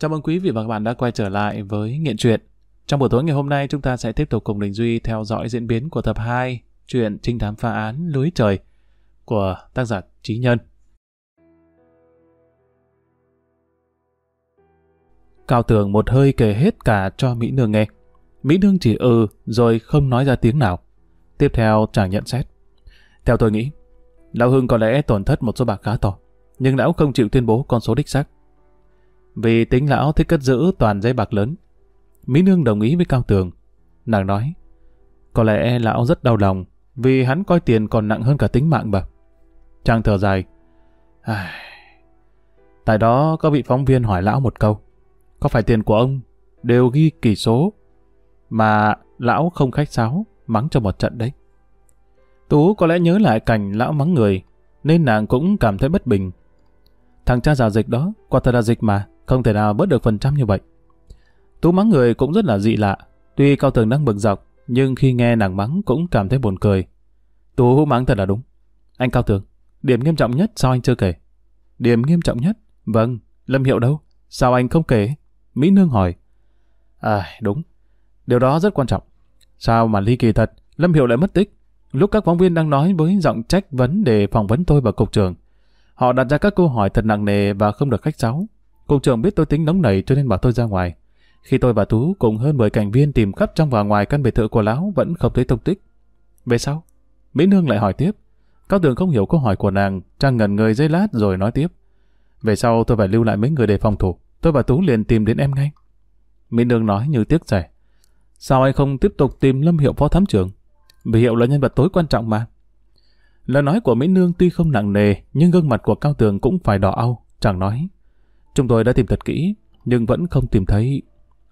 Chào mừng quý vị và các bạn đã quay trở lại với Nghiện Truyện. Trong buổi tối ngày hôm nay chúng ta sẽ tiếp tục cùng Đình Duy theo dõi diễn biến của tập 2 truyện trinh thám phá án Lưới Trời của tác giả Trí Nhân. Cao Tường một hơi kể hết cả cho Mỹ Nương nghe. Mỹ Nương chỉ ừ rồi không nói ra tiếng nào. Tiếp theo chàng nhận xét. Theo tôi nghĩ, Lão Hưng có lẽ tổn thất một số bạc khá to, nhưng lão không chịu tuyên bố con số đích xác. Vì tính lão thích cất giữ toàn giấy bạc lớn. Mỹ Nương đồng ý với Cao Tường. Nàng nói, có lẽ lão rất đau lòng, vì hắn coi tiền còn nặng hơn cả tính mạng bà. Chàng thở dài. Ai... Tại đó có vị phóng viên hỏi lão một câu. Có phải tiền của ông đều ghi kỳ số mà lão không khách sáo mắng cho một trận đấy? Tú có lẽ nhớ lại cảnh lão mắng người nên nàng cũng cảm thấy bất bình. Thằng cha già dịch đó, quả thật là dịch mà, không thể nào bớt được phần trăm như vậy. Tú mắng người cũng rất là dị lạ, tuy Cao Tường đang bực dọc, nhưng khi nghe nàng mắng cũng cảm thấy buồn cười. Tú mắng thật là đúng. Anh Cao Tường, điểm nghiêm trọng nhất sao anh chưa kể? Điểm nghiêm trọng nhất? Vâng, Lâm Hiệu đâu? Sao anh không kể? Mỹ Nương hỏi. À, đúng. Điều đó rất quan trọng. Sao mà ly kỳ thật, Lâm Hiệu lại mất tích? Lúc các phóng viên đang nói với giọng trách vấn đề phỏng vấn tôi và cục trưởng, họ đặt ra các câu hỏi thật nặng nề và không được khách sáo. Cục trưởng biết tôi tính nóng nảy cho nên bảo tôi ra ngoài. Khi tôi và Tú cùng hơn 10 cảnh viên tìm khắp trong và ngoài căn biệt thự của lão vẫn không thấy thông tích. Về sau, Mỹ Nương lại hỏi tiếp. Cao Tường không hiểu câu hỏi của nàng, trang ngần người giây lát rồi nói tiếp. Về sau tôi phải lưu lại mấy người để phòng thủ. Tôi và Tú liền tìm đến em ngay. Mỹ Nương nói như tiếc rẻ. Sao anh không tiếp tục tìm Lâm Hiệu phó thám trưởng? Vì Hiệu là nhân vật tối quan trọng mà. Lời nói của Mỹ Nương tuy không nặng nề, nhưng gương mặt của Cao Tường cũng phải đỏ au, chẳng nói. Chúng tôi đã tìm thật kỹ, nhưng vẫn không tìm thấy.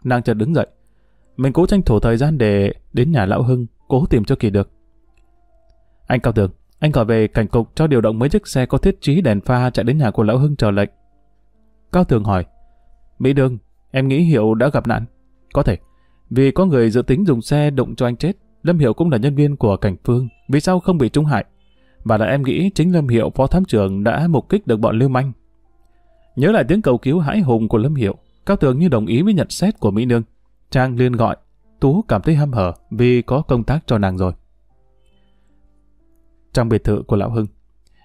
Nàng chợt đứng dậy. Mình cố tranh thủ thời gian để đến nhà Lão Hưng, cố tìm cho kỳ được. Anh Cao Tường, anh gọi về cảnh cục cho điều động mấy chiếc xe có thiết trí đèn pha chạy đến nhà của Lão Hưng chờ lệnh. Cao Tường hỏi, Mỹ nương em nghĩ Hiệu đã gặp nạn? Có thể, vì có người dự tính dùng xe đụng cho anh chết. Lâm Hiệu cũng là nhân viên của cảnh phương, vì sao không bị trúng hại? Và là em nghĩ chính Lâm Hiệu phó thám trưởng đã mục kích được bọn lưu manh. Nhớ lại tiếng cầu cứu hãi hùng của Lâm Hiệu, Cao Tường như đồng ý với nhận xét của Mỹ Nương. Trang liên gọi, Tú cảm thấy hâm hở vì có công tác cho nàng rồi. Trong biệt thự của Lão Hưng,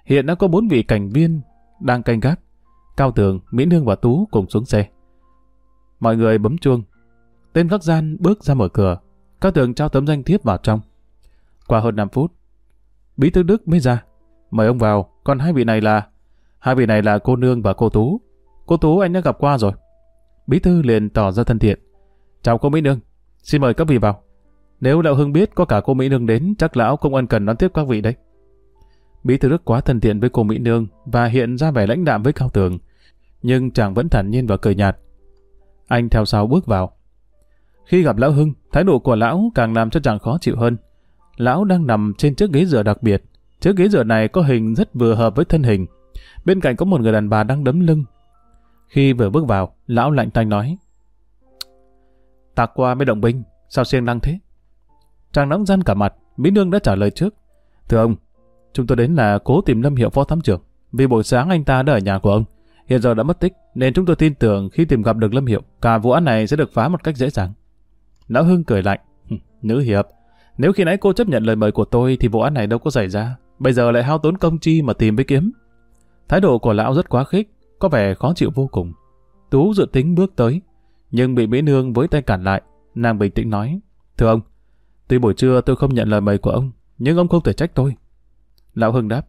hiện đã có bốn vị cảnh viên đang canh gác. Cao Tường, Mỹ Nương và Tú cùng xuống xe. Mọi người bấm chuông. Tên gác gian bước ra mở cửa. Cao Tường trao tấm danh thiếp vào trong. Qua hơn 5 phút, Bí thư Đức mới ra. Mời ông vào, còn hai vị này là... Hai vị này là cô Nương và cô Tú. Cô Tú anh đã gặp qua rồi. Bí thư liền tỏ ra thân thiện. Chào cô Mỹ Nương, xin mời các vị vào. Nếu Lão Hưng biết có cả cô Mỹ Nương đến, chắc lão không ân cần đón tiếp các vị đấy. Bí thư Đức quá thân thiện với cô Mỹ Nương và hiện ra vẻ lãnh đạm với Cao Tường. Nhưng chàng vẫn thản nhiên và cười nhạt. Anh theo sau bước vào. Khi gặp Lão Hưng, thái độ của Lão càng làm cho chàng khó chịu hơn. Lão đang nằm trên chiếc ghế dựa đặc biệt. Chiếc ghế dựa này có hình rất vừa hợp với thân hình. Bên cạnh có một người đàn bà đang đấm lưng. Khi vừa bước vào, Lão lạnh tanh nói. Tạc qua mới động binh, sao siêng năng thế? Chàng nóng gian cả mặt, Mỹ Nương đã trả lời trước. Thưa ông, chúng tôi đến là cố tìm Lâm Hiệu Phó Thám trưởng. Vì buổi sáng anh ta đã ở nhà của ông. Hiện giờ đã mất tích, nên chúng tôi tin tưởng khi tìm gặp được Lâm Hiệu, cả vụ án này sẽ được phá một cách dễ dàng. Lão Hưng cười lạnh. Nữ hiệp, nếu khi nãy cô chấp nhận lời mời của tôi thì vụ án này đâu có xảy ra. Bây giờ lại hao tốn công chi mà tìm với kiếm. Thái độ của lão rất quá khích, có vẻ khó chịu vô cùng. Tú dự tính bước tới, nhưng bị Mỹ Nương với tay cản lại. Nàng bình tĩnh nói, Thưa ông, tuy buổi trưa tôi không nhận lời mời của ông, nhưng ông không thể trách tôi. Lão Hưng đáp,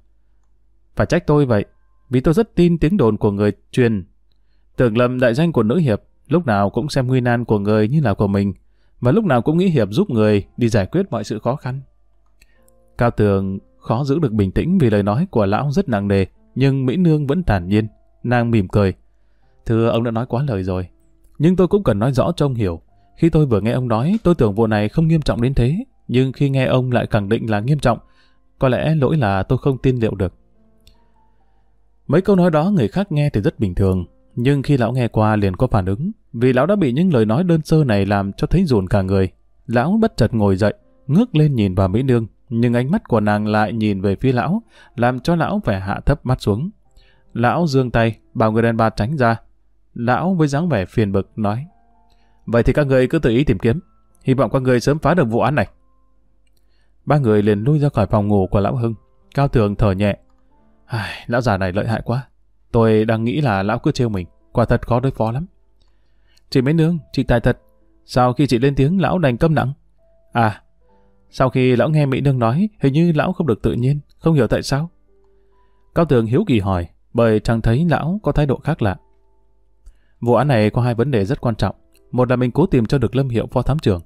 Phải trách tôi vậy, vì tôi rất tin tiếng đồn của người truyền. Tưởng lầm đại danh của nữ hiệp, lúc nào cũng xem nguy nan của người như là của mình, và lúc nào cũng nghĩ hiệp giúp người đi giải quyết mọi sự khó khăn. Cao Tường khó giữ được bình tĩnh vì lời nói của lão rất nặng nề, nhưng Mỹ Nương vẫn thản nhiên, nàng mỉm cười. Thưa ông đã nói quá lời rồi, nhưng tôi cũng cần nói rõ cho ông hiểu. Khi tôi vừa nghe ông nói, tôi tưởng vụ này không nghiêm trọng đến thế, nhưng khi nghe ông lại khẳng định là nghiêm trọng, có lẽ lỗi là tôi không tin liệu được. Mấy câu nói đó người khác nghe thì rất bình thường, nhưng khi lão nghe qua liền có phản ứng, vì lão đã bị những lời nói đơn sơ này làm cho thấy rùn cả người. Lão bất chợt ngồi dậy, ngước lên nhìn vào Mỹ Nương, nhưng ánh mắt của nàng lại nhìn về phía lão, làm cho lão phải hạ thấp mắt xuống. Lão dương tay, bảo người đàn bà tránh ra. lão với dáng vẻ phiền bực nói. Vậy thì các người cứ tự ý tìm kiếm. Hy vọng các người sớm phá được vụ án này. Ba người liền lui ra khỏi phòng ngủ của lão Hưng. Cao Tường thở nhẹ. Ai, lão già này lợi hại quá. Tôi đang nghĩ là lão cứ trêu mình. Quả thật khó đối phó lắm. Chị mấy nương, chị tài thật. Sau khi chị lên tiếng lão đành câm lặng. À, sau khi lão nghe Mỹ Nương nói, hình như lão không được tự nhiên, không hiểu tại sao. Cao Tường hiếu kỳ hỏi, bởi chẳng thấy lão có thái độ khác lạ. Vụ án này có hai vấn đề rất quan trọng. Một là mình cố tìm cho được Lâm Hiệu phó thám trưởng.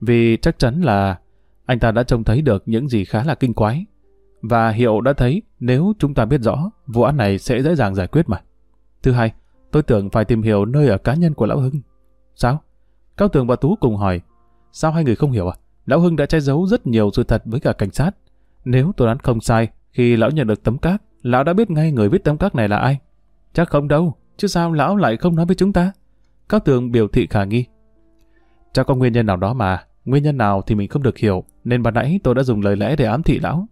Vì chắc chắn là anh ta đã trông thấy được những gì khá là kinh quái. Và Hiệu đã thấy nếu chúng ta biết rõ, vụ án này sẽ dễ dàng giải quyết mà. Thứ hai, tôi tưởng phải tìm hiểu nơi ở cá nhân của Lão Hưng. Sao? Cao Tường và Tú cùng hỏi. Sao hai người không hiểu à? Lão Hưng đã che giấu rất nhiều sự thật với cả cảnh sát. Nếu tôi đoán không sai, khi lão nhận được tấm cát, lão đã biết ngay người viết tấm cát này là ai. Chắc không đâu, chứ sao lão lại không nói với chúng ta? Cao Tường biểu thị khả nghi. Chắc có nguyên nhân nào đó mà, nguyên nhân nào thì mình không được hiểu, nên ban nãy tôi đã dùng lời lẽ để ám thị lão.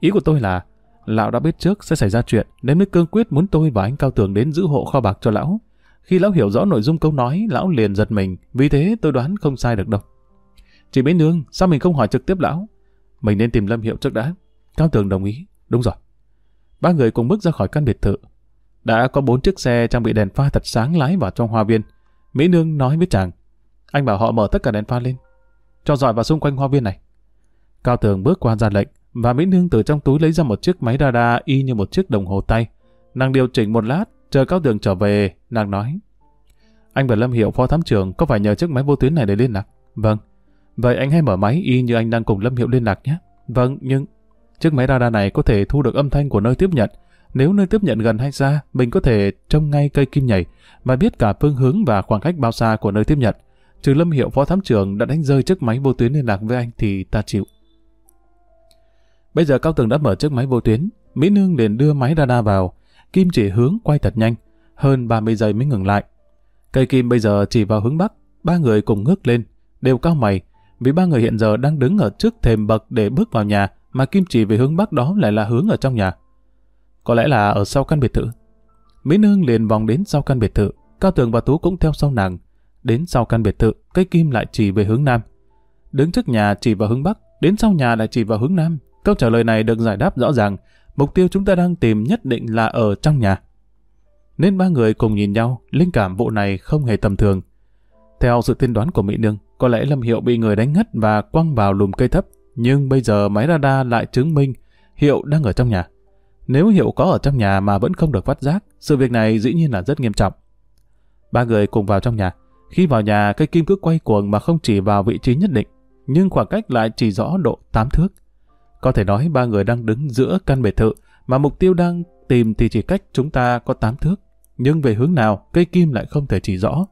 Ý của tôi là, lão đã biết trước sẽ xảy ra chuyện, nên mới cương quyết muốn tôi và anh Cao Tường đến giữ hộ kho bạc cho lão. Khi lão hiểu rõ nội dung câu nói, lão liền giật mình, vì thế tôi đoán không sai được đâu. Chị Mỹ Nương, sao mình không hỏi trực tiếp lão? Mình nên tìm Lâm Hiệu trước đã. Cao Tường đồng ý. Đúng rồi. Ba người cùng bước ra khỏi căn biệt thự. Đã có bốn chiếc xe trang bị đèn pha thật sáng lái vào trong hoa viên. Mỹ Nương nói với chàng. Anh bảo họ mở tất cả đèn pha lên. Cho dọi vào xung quanh hoa viên này. Cao Tường bước qua ra lệnh và Mỹ Nương từ trong túi lấy ra một chiếc máy radar y như một chiếc đồng hồ tay. Nàng điều chỉnh một lát, chờ Cao Tường trở về, nàng nói. Anh và Lâm Hiệu phó thám trưởng có phải nhờ chiếc máy vô tuyến này để liên lạc? Vâng. Vậy anh hãy mở máy y như anh đang cùng Lâm Hiệu liên lạc nhé. Vâng, nhưng chiếc máy radar này có thể thu được âm thanh của nơi tiếp nhận. Nếu nơi tiếp nhận gần hay xa, mình có thể trông ngay cây kim nhảy và biết cả phương hướng và khoảng cách bao xa của nơi tiếp nhận. Trừ Lâm Hiệu phó thám trưởng đã đánh rơi chiếc máy vô tuyến liên lạc với anh thì ta chịu. Bây giờ Cao Tường đã mở chiếc máy vô tuyến, Mỹ Nương liền đưa máy radar vào, kim chỉ hướng quay thật nhanh, hơn 30 giây mới ngừng lại. Cây kim bây giờ chỉ vào hướng bắc, ba người cùng ngước lên, đều cao mày, vì ba người hiện giờ đang đứng ở trước thềm bậc để bước vào nhà, mà kim chỉ về hướng bắc đó lại là hướng ở trong nhà. Có lẽ là ở sau căn biệt thự. Mỹ Nương liền vòng đến sau căn biệt thự, Cao Tường và Tú cũng theo sau nàng. Đến sau căn biệt thự, cây kim lại chỉ về hướng nam. Đứng trước nhà chỉ vào hướng bắc, đến sau nhà lại chỉ vào hướng nam. Câu trả lời này được giải đáp rõ ràng, mục tiêu chúng ta đang tìm nhất định là ở trong nhà. Nên ba người cùng nhìn nhau, linh cảm vụ này không hề tầm thường. Theo sự tiên đoán của Mỹ Nương, có lẽ Lâm Hiệu bị người đánh ngất và quăng vào lùm cây thấp, nhưng bây giờ máy radar lại chứng minh Hiệu đang ở trong nhà. Nếu Hiệu có ở trong nhà mà vẫn không được phát giác, sự việc này dĩ nhiên là rất nghiêm trọng. Ba người cùng vào trong nhà. Khi vào nhà, cây kim cứ quay cuồng mà không chỉ vào vị trí nhất định, nhưng khoảng cách lại chỉ rõ độ 8 thước. Có thể nói ba người đang đứng giữa căn biệt thự, mà mục tiêu đang tìm thì chỉ cách chúng ta có tám thước. Nhưng về hướng nào, cây kim lại không thể chỉ rõ.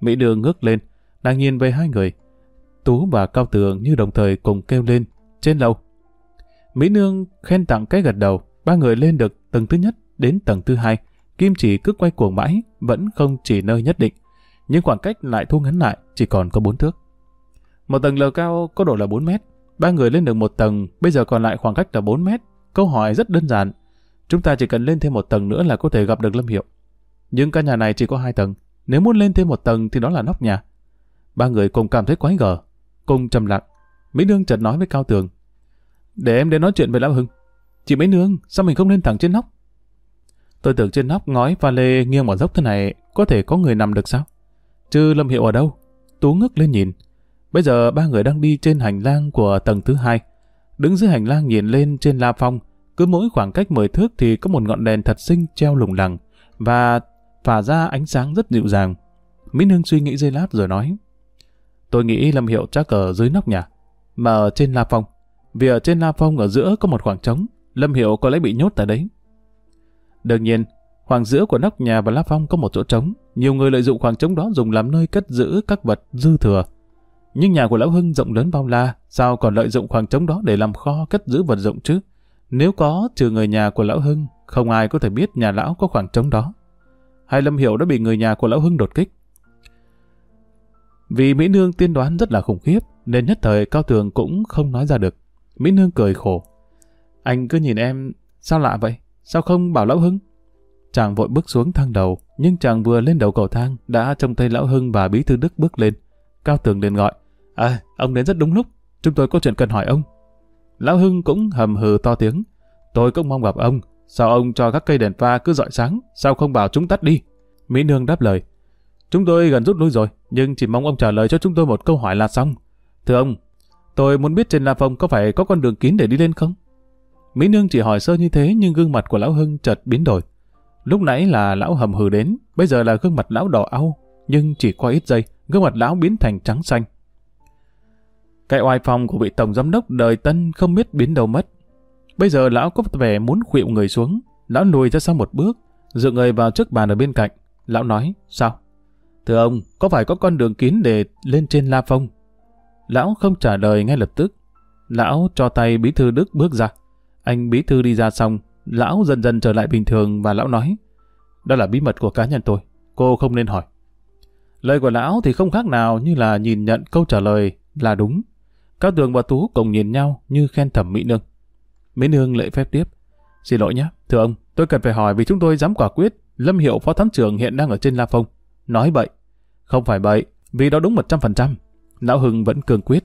Mỹ Đường ngước lên, đang nhìn về hai người. Tú và Cao Tường như đồng thời cùng kêu lên, trên lầu. Mỹ Nương khen tặng cái gật đầu, ba người lên được tầng thứ nhất đến tầng thứ hai. Kim chỉ cứ quay cuồng mãi, vẫn không chỉ nơi nhất định. Nhưng khoảng cách lại thu ngắn lại, chỉ còn có bốn thước. Một tầng lầu cao có độ là 4 mét. Ba người lên được một tầng, bây giờ còn lại khoảng cách là 4 mét. Câu hỏi rất đơn giản. Chúng ta chỉ cần lên thêm một tầng nữa là có thể gặp được Lâm Hiệu. Nhưng căn nhà này chỉ có hai tầng. Nếu muốn lên thêm một tầng thì đó là nóc nhà. Ba người cùng cảm thấy quái gở, cùng trầm lặng. Mỹ Nương chợt nói với Cao Tường. Để em đến nói chuyện với Lão Hưng. Chị Mỹ Nương, sao mình không lên thẳng trên nóc? Tôi tưởng trên nóc ngói và lê nghiêng vào dốc thế này có thể có người nằm được sao? Chứ Lâm Hiệu ở đâu? Tú ngước lên nhìn. Bây giờ ba người đang đi trên hành lang của tầng thứ hai. Đứng dưới hành lang nhìn lên trên la phong, cứ mỗi khoảng cách 10 thước thì có một ngọn đèn thật xinh treo lủng lẳng và phả ra ánh sáng rất dịu dàng. Mỹ Nương suy nghĩ giây lát rồi nói. Tôi nghĩ Lâm Hiệu chắc ở dưới nóc nhà, mà ở trên La Phong. Vì ở trên La Phong ở giữa có một khoảng trống, Lâm Hiệu có lẽ bị nhốt tại đấy. Đương nhiên, khoảng giữa của nóc nhà và La Phong có một chỗ trống. Nhiều người lợi dụng khoảng trống đó dùng làm nơi cất giữ các vật dư thừa. Nhưng nhà của Lão Hưng rộng lớn bao la, sao còn lợi dụng khoảng trống đó để làm kho cất giữ vật dụng chứ? Nếu có, trừ người nhà của Lão Hưng, không ai có thể biết nhà Lão có khoảng trống đó. hai Lâm Hiểu đã bị người nhà của Lão Hưng đột kích? Vì Mỹ Nương tiên đoán rất là khủng khiếp, nên nhất thời Cao Tường cũng không nói ra được. Mỹ Nương cười khổ. Anh cứ nhìn em, sao lạ vậy? Sao không bảo Lão Hưng? chàng vội bước xuống thang đầu, nhưng chàng vừa lên đầu cầu thang đã trông thấy Lão Hưng và Bí Thư Đức bước lên. Cao Tường liền gọi, À, ông đến rất đúng lúc, chúng tôi có chuyện cần hỏi ông. Lão Hưng cũng hầm hừ to tiếng, tôi cũng mong gặp ông, sao ông cho các cây đèn pha cứ dọi sáng, sao không bảo chúng tắt đi? Mỹ Nương đáp lời, chúng tôi gần rút lui rồi, nhưng chỉ mong ông trả lời cho chúng tôi một câu hỏi là xong. Thưa ông, tôi muốn biết trên La Phong có phải có con đường kín để đi lên không? Mỹ Nương chỉ hỏi sơ như thế nhưng gương mặt của Lão Hưng chợt biến đổi. Lúc nãy là lão hầm hừ đến, bây giờ là gương mặt lão đỏ au, nhưng chỉ qua ít giây, gương mặt lão biến thành trắng xanh. Cái oai phong của vị tổng giám đốc đời tân không biết biến đâu mất. Bây giờ lão có vẻ muốn khuỵu người xuống, lão lùi ra sau một bước, dựa người vào trước bàn ở bên cạnh. Lão nói, sao? Thưa ông, có phải có con đường kín để lên trên La Phong? Lão không trả lời ngay lập tức. Lão cho tay bí thư Đức bước ra. Anh bí thư đi ra xong, lão dần dần trở lại bình thường và lão nói, đó là bí mật của cá nhân tôi, cô không nên hỏi. Lời của lão thì không khác nào như là nhìn nhận câu trả lời là đúng. Cao Tường và Tú cùng nhìn nhau như khen thẩm Mỹ Nương. Mỹ Nương lệ phép tiếp. Xin lỗi nhé, thưa ông, tôi cần phải hỏi vì chúng tôi dám quả quyết Lâm Hiệu Phó Thám trưởng hiện đang ở trên La Phong. Nói bậy. Không phải bậy, vì đó đúng 100%. Lão Hưng vẫn cường quyết.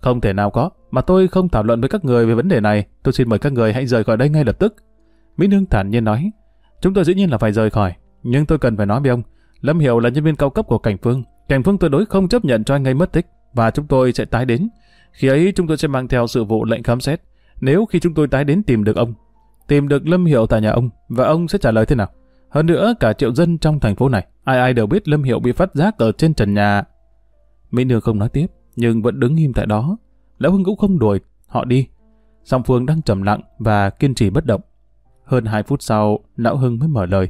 Không thể nào có, mà tôi không thảo luận với các người về vấn đề này. Tôi xin mời các người hãy rời khỏi đây ngay lập tức. Mỹ Nương thản nhiên nói. Chúng tôi dĩ nhiên là phải rời khỏi, nhưng tôi cần phải nói với ông. Lâm Hiệu là nhân viên cao cấp của Cảnh Phương. Cảnh Phương tuyệt đối không chấp nhận cho anh ấy mất tích, và chúng tôi sẽ tái đến. Khi ấy chúng tôi sẽ mang theo sự vụ lệnh khám xét. Nếu khi chúng tôi tái đến tìm được ông, tìm được Lâm Hiệu tại nhà ông, và ông sẽ trả lời thế nào? Hơn nữa, cả triệu dân trong thành phố này, ai ai đều biết Lâm Hiệu bị phát giác ở trên trần nhà. Mỹ Nương không nói tiếp, nhưng vẫn đứng im tại đó. Lão Hưng cũng không đuổi, họ đi. Song Phương đang trầm lặng và kiên trì bất động. Hơn 2 phút sau, Lão Hưng mới mở lời.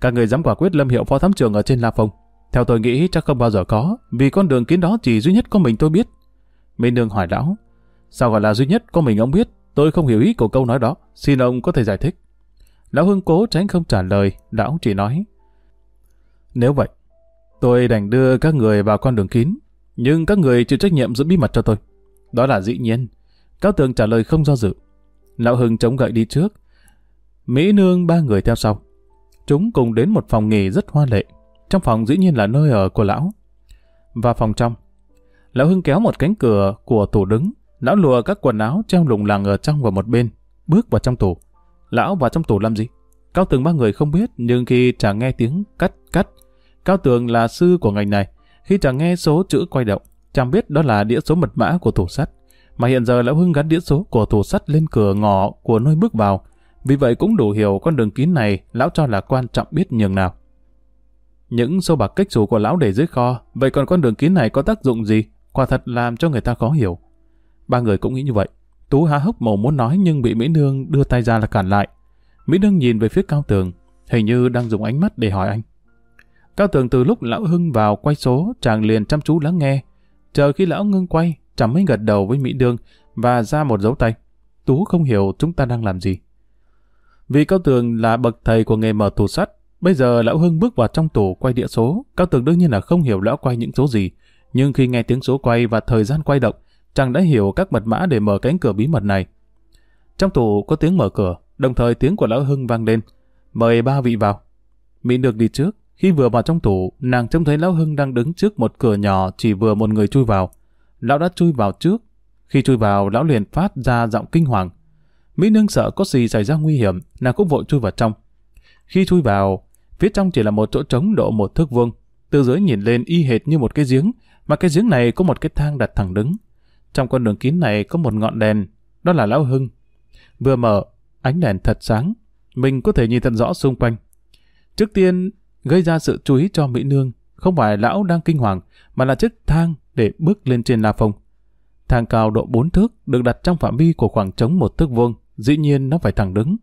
Các người dám quả quyết Lâm Hiệu phó thám trưởng ở trên La Phong. Theo tôi nghĩ chắc không bao giờ có, vì con đường kiến đó chỉ duy nhất có mình tôi biết. Minh Nương hỏi lão, sao gọi là duy nhất có mình ông biết? Tôi không hiểu ý của câu nói đó, xin ông có thể giải thích. Lão Hưng cố tránh không trả lời, lão chỉ nói. Nếu vậy, tôi đành đưa các người vào con đường kín, nhưng các người chịu trách nhiệm giữ bí mật cho tôi. Đó là dĩ nhiên. Cao Tường trả lời không do dự. Lão Hưng chống gậy đi trước. Mỹ Nương ba người theo sau. Chúng cùng đến một phòng nghỉ rất hoa lệ. Trong phòng dĩ nhiên là nơi ở của lão. Và phòng trong. Lão Hưng kéo một cánh cửa của tủ đứng. Lão lùa các quần áo treo lùng lẳng ở trong và một bên. Bước vào trong tủ. Lão vào trong tủ làm gì? Cao Tường ba người không biết, nhưng khi chàng nghe tiếng cắt cắt, Cao Tường là sư của ngành này. Khi chàng nghe số chữ quay động, chàng biết đó là đĩa số mật mã của tủ sắt. Mà hiện giờ Lão Hưng gắn đĩa số của tủ sắt lên cửa ngõ của nơi bước vào. Vì vậy cũng đủ hiểu con đường kín này Lão cho là quan trọng biết nhường nào. Những số bạc cách xù của Lão để dưới kho, vậy còn con đường kín này có tác dụng gì? Quả thật làm cho người ta khó hiểu. Ba người cũng nghĩ như vậy. Tú há hốc mồm muốn nói nhưng bị Mỹ Nương đưa tay ra là cản lại. Mỹ Nương nhìn về phía Cao Tường, hình như đang dùng ánh mắt để hỏi anh. Cao Tường từ lúc lão Hưng vào quay số, chàng liền chăm chú lắng nghe. Chờ khi lão ngưng quay, chàng mới gật đầu với Mỹ Nương và ra một dấu tay. Tú không hiểu chúng ta đang làm gì. Vì Cao Tường là bậc thầy của nghề mở tủ sắt, bây giờ lão Hưng bước vào trong tủ quay đĩa số, Cao Tường đương nhiên là không hiểu lão quay những số gì, nhưng khi nghe tiếng số quay và thời gian quay động, chàng đã hiểu các mật mã để mở cánh cửa bí mật này. Trong tủ có tiếng mở cửa, đồng thời tiếng của lão Hưng vang lên. Mời ba vị vào. Mỹ được đi trước. Khi vừa vào trong tủ, nàng trông thấy lão Hưng đang đứng trước một cửa nhỏ chỉ vừa một người chui vào. Lão đã chui vào trước. Khi chui vào, lão liền phát ra giọng kinh hoàng. Mỹ Nương sợ có gì xảy ra nguy hiểm, nàng cũng vội chui vào trong. Khi chui vào, phía trong chỉ là một chỗ trống độ một thước vuông. Từ dưới nhìn lên y hệt như một cái giếng, mà cái giếng này có một cái thang đặt thẳng đứng. Trong con đường kín này có một ngọn đèn, đó là lão Hưng. Vừa mở, ánh đèn thật sáng, mình có thể nhìn thật rõ xung quanh. Trước tiên, gây ra sự chú ý cho Mỹ Nương, không phải lão đang kinh hoàng, mà là chiếc thang để bước lên trên La Phong. Thang cao độ 4 thước được đặt trong phạm vi của khoảng trống một thước vuông, dĩ nhiên nó phải thẳng đứng.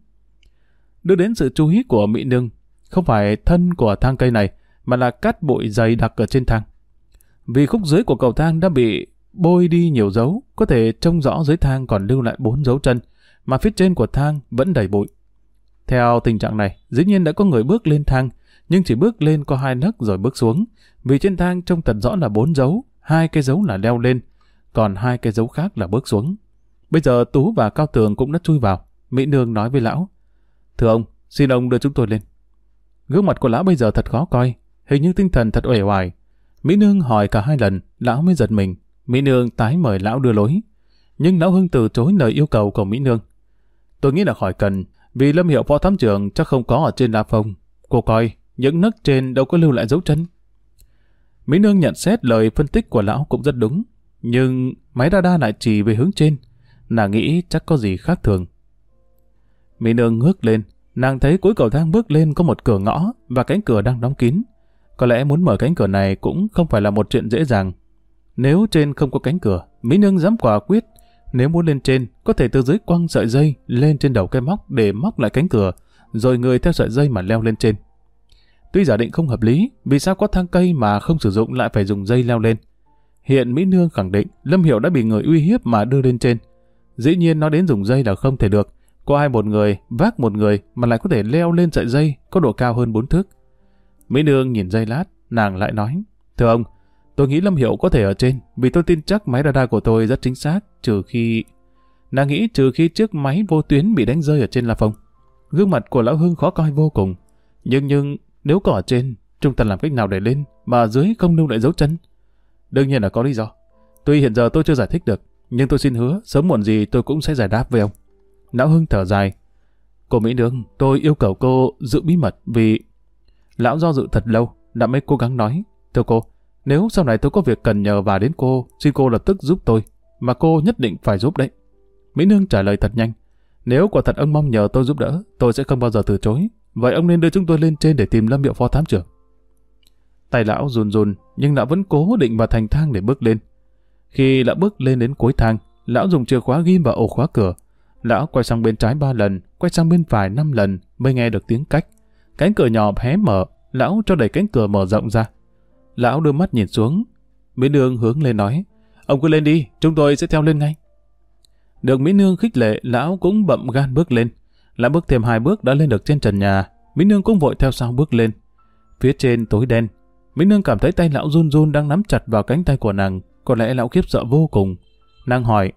Đưa đến sự chú ý của Mỹ Nương, không phải thân của thang cây này, mà là cát bụi dày đặc ở trên thang. Vì khúc dưới của cầu thang đã bị bôi đi nhiều dấu, có thể trông rõ dưới thang còn lưu lại bốn dấu chân, mà phía trên của thang vẫn đầy bụi. Theo tình trạng này, dĩ nhiên đã có người bước lên thang, nhưng chỉ bước lên có hai nấc rồi bước xuống, vì trên thang trông thật rõ là bốn dấu, hai cái dấu là leo lên, còn hai cái dấu khác là bước xuống. Bây giờ Tú và Cao Tường cũng đã chui vào, Mỹ Nương nói với lão, Thưa ông, xin ông đưa chúng tôi lên. Gương mặt của lão bây giờ thật khó coi, hình như tinh thần thật uể oải. Mỹ Nương hỏi cả hai lần, lão mới giật mình. Mỹ Nương tái mời lão đưa lối. Nhưng lão Hưng từ chối lời yêu cầu của Mỹ Nương. Tôi nghĩ là khỏi cần, vì Lâm Hiệu phó thám trưởng chắc không có ở trên La Phong. Cô coi, những nấc trên đâu có lưu lại dấu chân. Mỹ Nương nhận xét lời phân tích của lão cũng rất đúng. Nhưng máy radar lại chỉ về hướng trên. Nàng nghĩ chắc có gì khác thường. Mỹ Nương ngước lên, nàng thấy cuối cầu thang bước lên có một cửa ngõ và cánh cửa đang đóng kín. Có lẽ muốn mở cánh cửa này cũng không phải là một chuyện dễ dàng. Nếu trên không có cánh cửa, Mỹ Nương dám quả quyết. Nếu muốn lên trên, có thể từ dưới quăng sợi dây lên trên đầu cây móc để móc lại cánh cửa, rồi người theo sợi dây mà leo lên trên. Tuy giả định không hợp lý, vì sao có thang cây mà không sử dụng lại phải dùng dây leo lên? Hiện Mỹ Nương khẳng định Lâm Hiểu đã bị người uy hiếp mà đưa lên trên. Dĩ nhiên nó đến dùng dây là không thể được. Có ai một người, vác một người mà lại có thể leo lên sợi dây có độ cao hơn 4 thước. Mỹ Nương nhìn dây lát, nàng lại nói, Thưa ông, tôi nghĩ Lâm Hiệu có thể ở trên, vì tôi tin chắc máy radar của tôi rất chính xác, trừ khi... Nàng nghĩ trừ khi chiếc máy vô tuyến bị đánh rơi ở trên La Phong. Gương mặt của Lão Hưng khó coi vô cùng. Nhưng nhưng, nếu có ở trên, chúng ta làm cách nào để lên, mà dưới không lưu lại dấu chân? Đương nhiên là có lý do. Tuy hiện giờ tôi chưa giải thích được, nhưng tôi xin hứa, sớm muộn gì tôi cũng sẽ giải đáp với ông. Lão Hưng thở dài. Cô Mỹ Nương, tôi yêu cầu cô giữ bí mật vì... Lão do dự thật lâu, đã mới cố gắng nói. Thưa cô, nếu sau này tôi có việc cần nhờ và đến cô, xin cô lập tức giúp tôi, mà cô nhất định phải giúp đấy. Mỹ Nương trả lời thật nhanh. Nếu quả thật ông mong nhờ tôi giúp đỡ, tôi sẽ không bao giờ từ chối. Vậy ông nên đưa chúng tôi lên trên để tìm Lâm Hiệu Phó Thám trưởng. Tay lão run run, nhưng lão vẫn cố định vào thành thang để bước lên. Khi lão bước lên đến cuối thang, lão dùng chìa khóa ghim vào ổ khóa cửa. Lão quay sang bên trái ba lần, quay sang bên phải năm lần mới nghe được tiếng cách. Cánh cửa nhỏ hé mở, lão cho đẩy cánh cửa mở rộng ra. Lão đưa mắt nhìn xuống. Mỹ Nương hướng lên nói, ông cứ lên đi, chúng tôi sẽ theo lên ngay. Được Mỹ Nương khích lệ, lão cũng bậm gan bước lên. Lão bước thêm hai bước đã lên được trên trần nhà. Mỹ Nương cũng vội theo sau bước lên. Phía trên tối đen, Mỹ Nương cảm thấy tay lão run run đang nắm chặt vào cánh tay của nàng. Có lẽ lão khiếp sợ vô cùng. Nàng hỏi,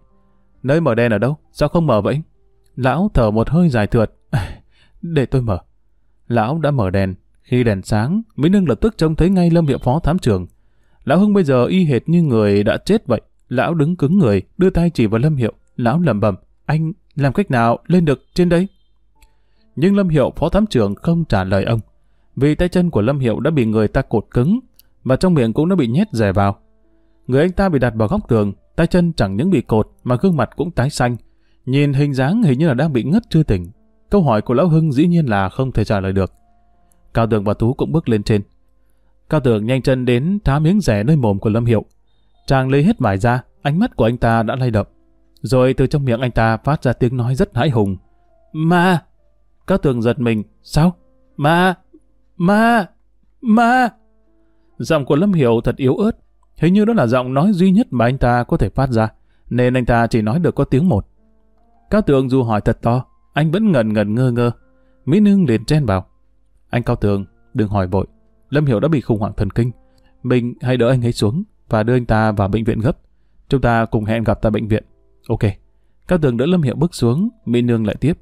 nơi mở đèn ở đâu? Sao không mở vậy? Lão thở một hơi dài thượt. Để tôi mở. Lão đã mở đèn. Khi đèn sáng, Mỹ Nương lập tức trông thấy ngay Lâm Hiệu Phó Thám Trường. Lão Hưng bây giờ y hệt như người đã chết vậy. Lão đứng cứng người, đưa tay chỉ vào Lâm Hiệu. Lão lẩm bẩm, anh làm cách nào lên được trên đấy Nhưng Lâm Hiệu Phó Thám Trường không trả lời ông vì tay chân của Lâm Hiệu đã bị người ta cột cứng, và trong miệng cũng đã bị nhét rẻ vào. Người anh ta bị đặt vào góc tường, tay chân chẳng những bị cột mà gương mặt cũng tái xanh. Nhìn hình dáng hình như là đang bị ngất chưa tỉnh. Câu hỏi của Lão Hưng dĩ nhiên là không thể trả lời được. Cao Tường và Tú cũng bước lên trên. Cao Tường nhanh chân đến thá miếng rẻ nơi mồm của Lâm Hiệu. Chàng lấy hết vải ra, ánh mắt của anh ta đã lay động. Rồi từ trong miệng anh ta phát ra tiếng nói rất hãi hùng. Ma! Cao Tường giật mình. Sao? Ma! Ma! Ma! Giọng của Lâm Hiểu thật yếu ớt. Hình như đó là giọng nói duy nhất mà anh ta có thể phát ra, nên anh ta chỉ nói được có tiếng một. Cao Tường dù hỏi thật to, anh vẫn ngần ngần ngơ ngơ. Mỹ Nương liền chen vào. Anh Cao Tường, đừng hỏi vội. Lâm Hiểu đã bị khủng hoảng thần kinh. Mình hãy đỡ anh ấy xuống và đưa anh ta vào bệnh viện gấp. Chúng ta cùng hẹn gặp tại bệnh viện. Ok. Cao Tường đỡ Lâm Hiểu bước xuống, Mỹ Nương lại tiếp.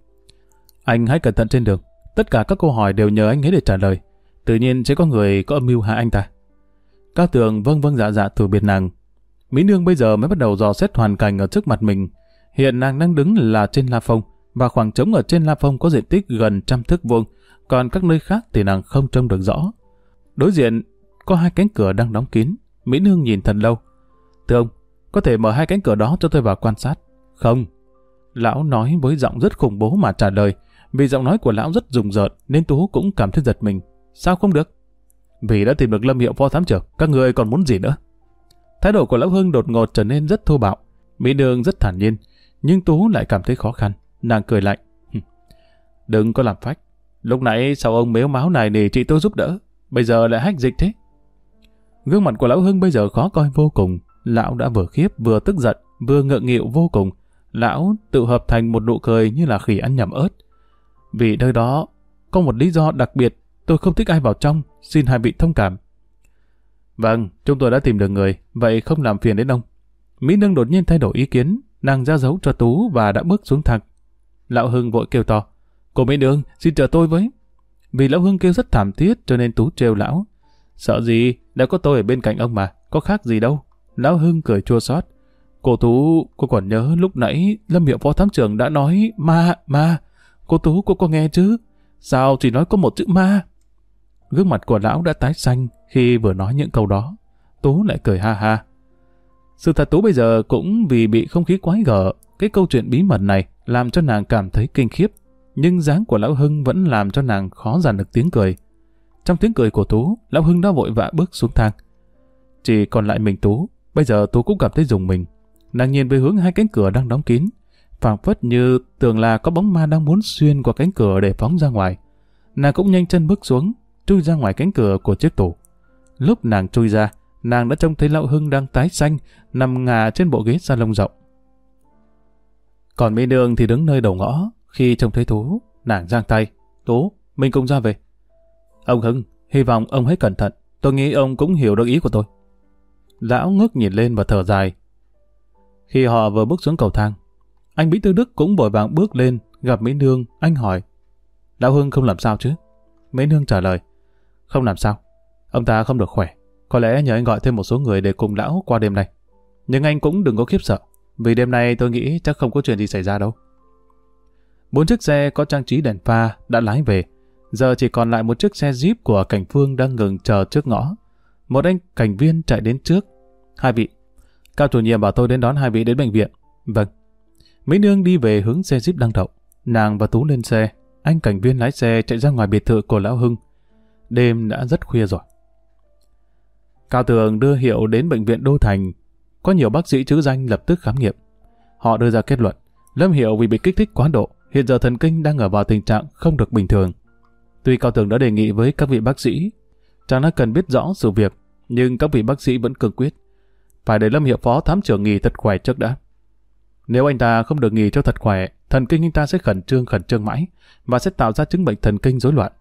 Anh hãy cẩn thận trên đường. Tất cả các câu hỏi đều nhờ anh ấy để trả lời. Tự nhiên sẽ có người có âm mưu hại anh ta. Cao tường vâng vâng dạ dạ từ biệt nàng. Mỹ Nương bây giờ mới bắt đầu dò xét hoàn cảnh ở trước mặt mình. Hiện nàng đang đứng là trên La Phong, và khoảng trống ở trên La Phong có diện tích gần trăm thước vuông, còn các nơi khác thì nàng không trông được rõ. Đối diện, có hai cánh cửa đang đóng kín. Mỹ Nương nhìn thật lâu. Thưa ông, có thể mở hai cánh cửa đó cho tôi vào quan sát. Không. Lão nói với giọng rất khủng bố mà trả lời. Vì giọng nói của lão rất rùng rợn nên Tú cũng cảm thấy giật mình. Sao không được? Vì đã tìm được lâm hiệu phó thám trưởng, các người còn muốn gì nữa? Thái độ của lão Hưng đột ngột trở nên rất thô bạo. Mỹ Nương rất thản nhiên, nhưng Tú lại cảm thấy khó khăn. Nàng cười lạnh. Đừng có làm phách. Lúc nãy sao ông mếu máu này để chị tôi giúp đỡ, bây giờ lại hách dịch thế? Gương mặt của lão Hưng bây giờ khó coi vô cùng. Lão đã vừa khiếp, vừa tức giận, vừa ngượng nghịu vô cùng. Lão tự hợp thành một nụ cười như là khỉ ăn nhầm ớt. Vì nơi đó có một lý do đặc biệt tôi không thích ai vào trong, xin hai vị thông cảm. Vâng, chúng tôi đã tìm được người, vậy không làm phiền đến ông. Mỹ Nương đột nhiên thay đổi ý kiến, nàng ra dấu cho Tú và đã bước xuống thang. Lão Hưng vội kêu to, cô Mỹ Nương, xin chờ tôi với. Vì lão Hưng kêu rất thảm thiết cho nên Tú trêu lão. Sợ gì, đã có tôi ở bên cạnh ông mà, có khác gì đâu. Lão Hưng cười chua xót. Cô Tú, cô còn nhớ lúc nãy Lâm Hiệu Phó Thám trưởng đã nói ma, ma. Cô Tú, cô có nghe chứ? Sao chỉ nói có một chữ ma? Gương mặt của lão đã tái xanh khi vừa nói những câu đó. Tú lại cười ha ha. Sự thật Tú bây giờ cũng vì bị không khí quái gở, cái câu chuyện bí mật này làm cho nàng cảm thấy kinh khiếp. Nhưng dáng của Lão Hưng vẫn làm cho nàng khó dàn được tiếng cười. Trong tiếng cười của Tú, Lão Hưng đã vội vã bước xuống thang. Chỉ còn lại mình Tú, bây giờ Tú cũng cảm thấy dùng mình. Nàng nhìn về hướng hai cánh cửa đang đóng kín, phảng phất như tưởng là có bóng ma đang muốn xuyên qua cánh cửa để phóng ra ngoài. Nàng cũng nhanh chân bước xuống, chui ra ngoài cánh cửa của chiếc tủ. Lúc nàng chui ra, nàng đã trông thấy Lão Hưng đang tái xanh, nằm ngà trên bộ ghế salon rộng. Còn Mỹ Nương thì đứng nơi đầu ngõ, khi trông thấy Tú, nàng giang tay. Tú, mình cùng ra về. Ông Hưng, hy vọng ông hãy cẩn thận, tôi nghĩ ông cũng hiểu được ý của tôi. Lão ngước nhìn lên và thở dài. Khi họ vừa bước xuống cầu thang, anh Bí Tư Đức cũng vội vàng bước lên, gặp Mỹ Nương, anh hỏi. Lão Hưng không làm sao chứ? Mỹ Nương trả lời. Không làm sao. Ông ta không được khỏe. Có lẽ nhờ anh gọi thêm một số người để cùng lão qua đêm nay. Nhưng anh cũng đừng có khiếp sợ. Vì đêm nay tôi nghĩ chắc không có chuyện gì xảy ra đâu. Bốn chiếc xe có trang trí đèn pha đã lái về. Giờ chỉ còn lại một chiếc xe Jeep của cảnh phương đang ngừng chờ trước ngõ. Một anh cảnh viên chạy đến trước. Hai vị. Cao chủ nhiệm bảo tôi đến đón hai vị đến bệnh viện. Vâng. Mỹ Nương đi về hướng xe Jeep đang đậu. Nàng và Tú lên xe. Anh cảnh viên lái xe chạy ra ngoài biệt thự của Lão Hưng. Đêm đã rất khuya rồi. Cao Tường đưa Hiệu đến bệnh viện Đô Thành. Có nhiều bác sĩ chữ danh lập tức khám nghiệm. Họ đưa ra kết luận. Lâm Hiệu vì bị kích thích quá độ, hiện giờ thần kinh đang ở vào tình trạng không được bình thường. Tuy Cao Tường đã đề nghị với các vị bác sĩ, chàng đã cần biết rõ sự việc, nhưng các vị bác sĩ vẫn cương quyết. Phải để Lâm Hiệu Phó thám trưởng nghỉ thật khỏe trước đã. Nếu anh ta không được nghỉ cho thật khỏe, thần kinh anh ta sẽ khẩn trương khẩn trương mãi và sẽ tạo ra chứng bệnh thần kinh rối loạn.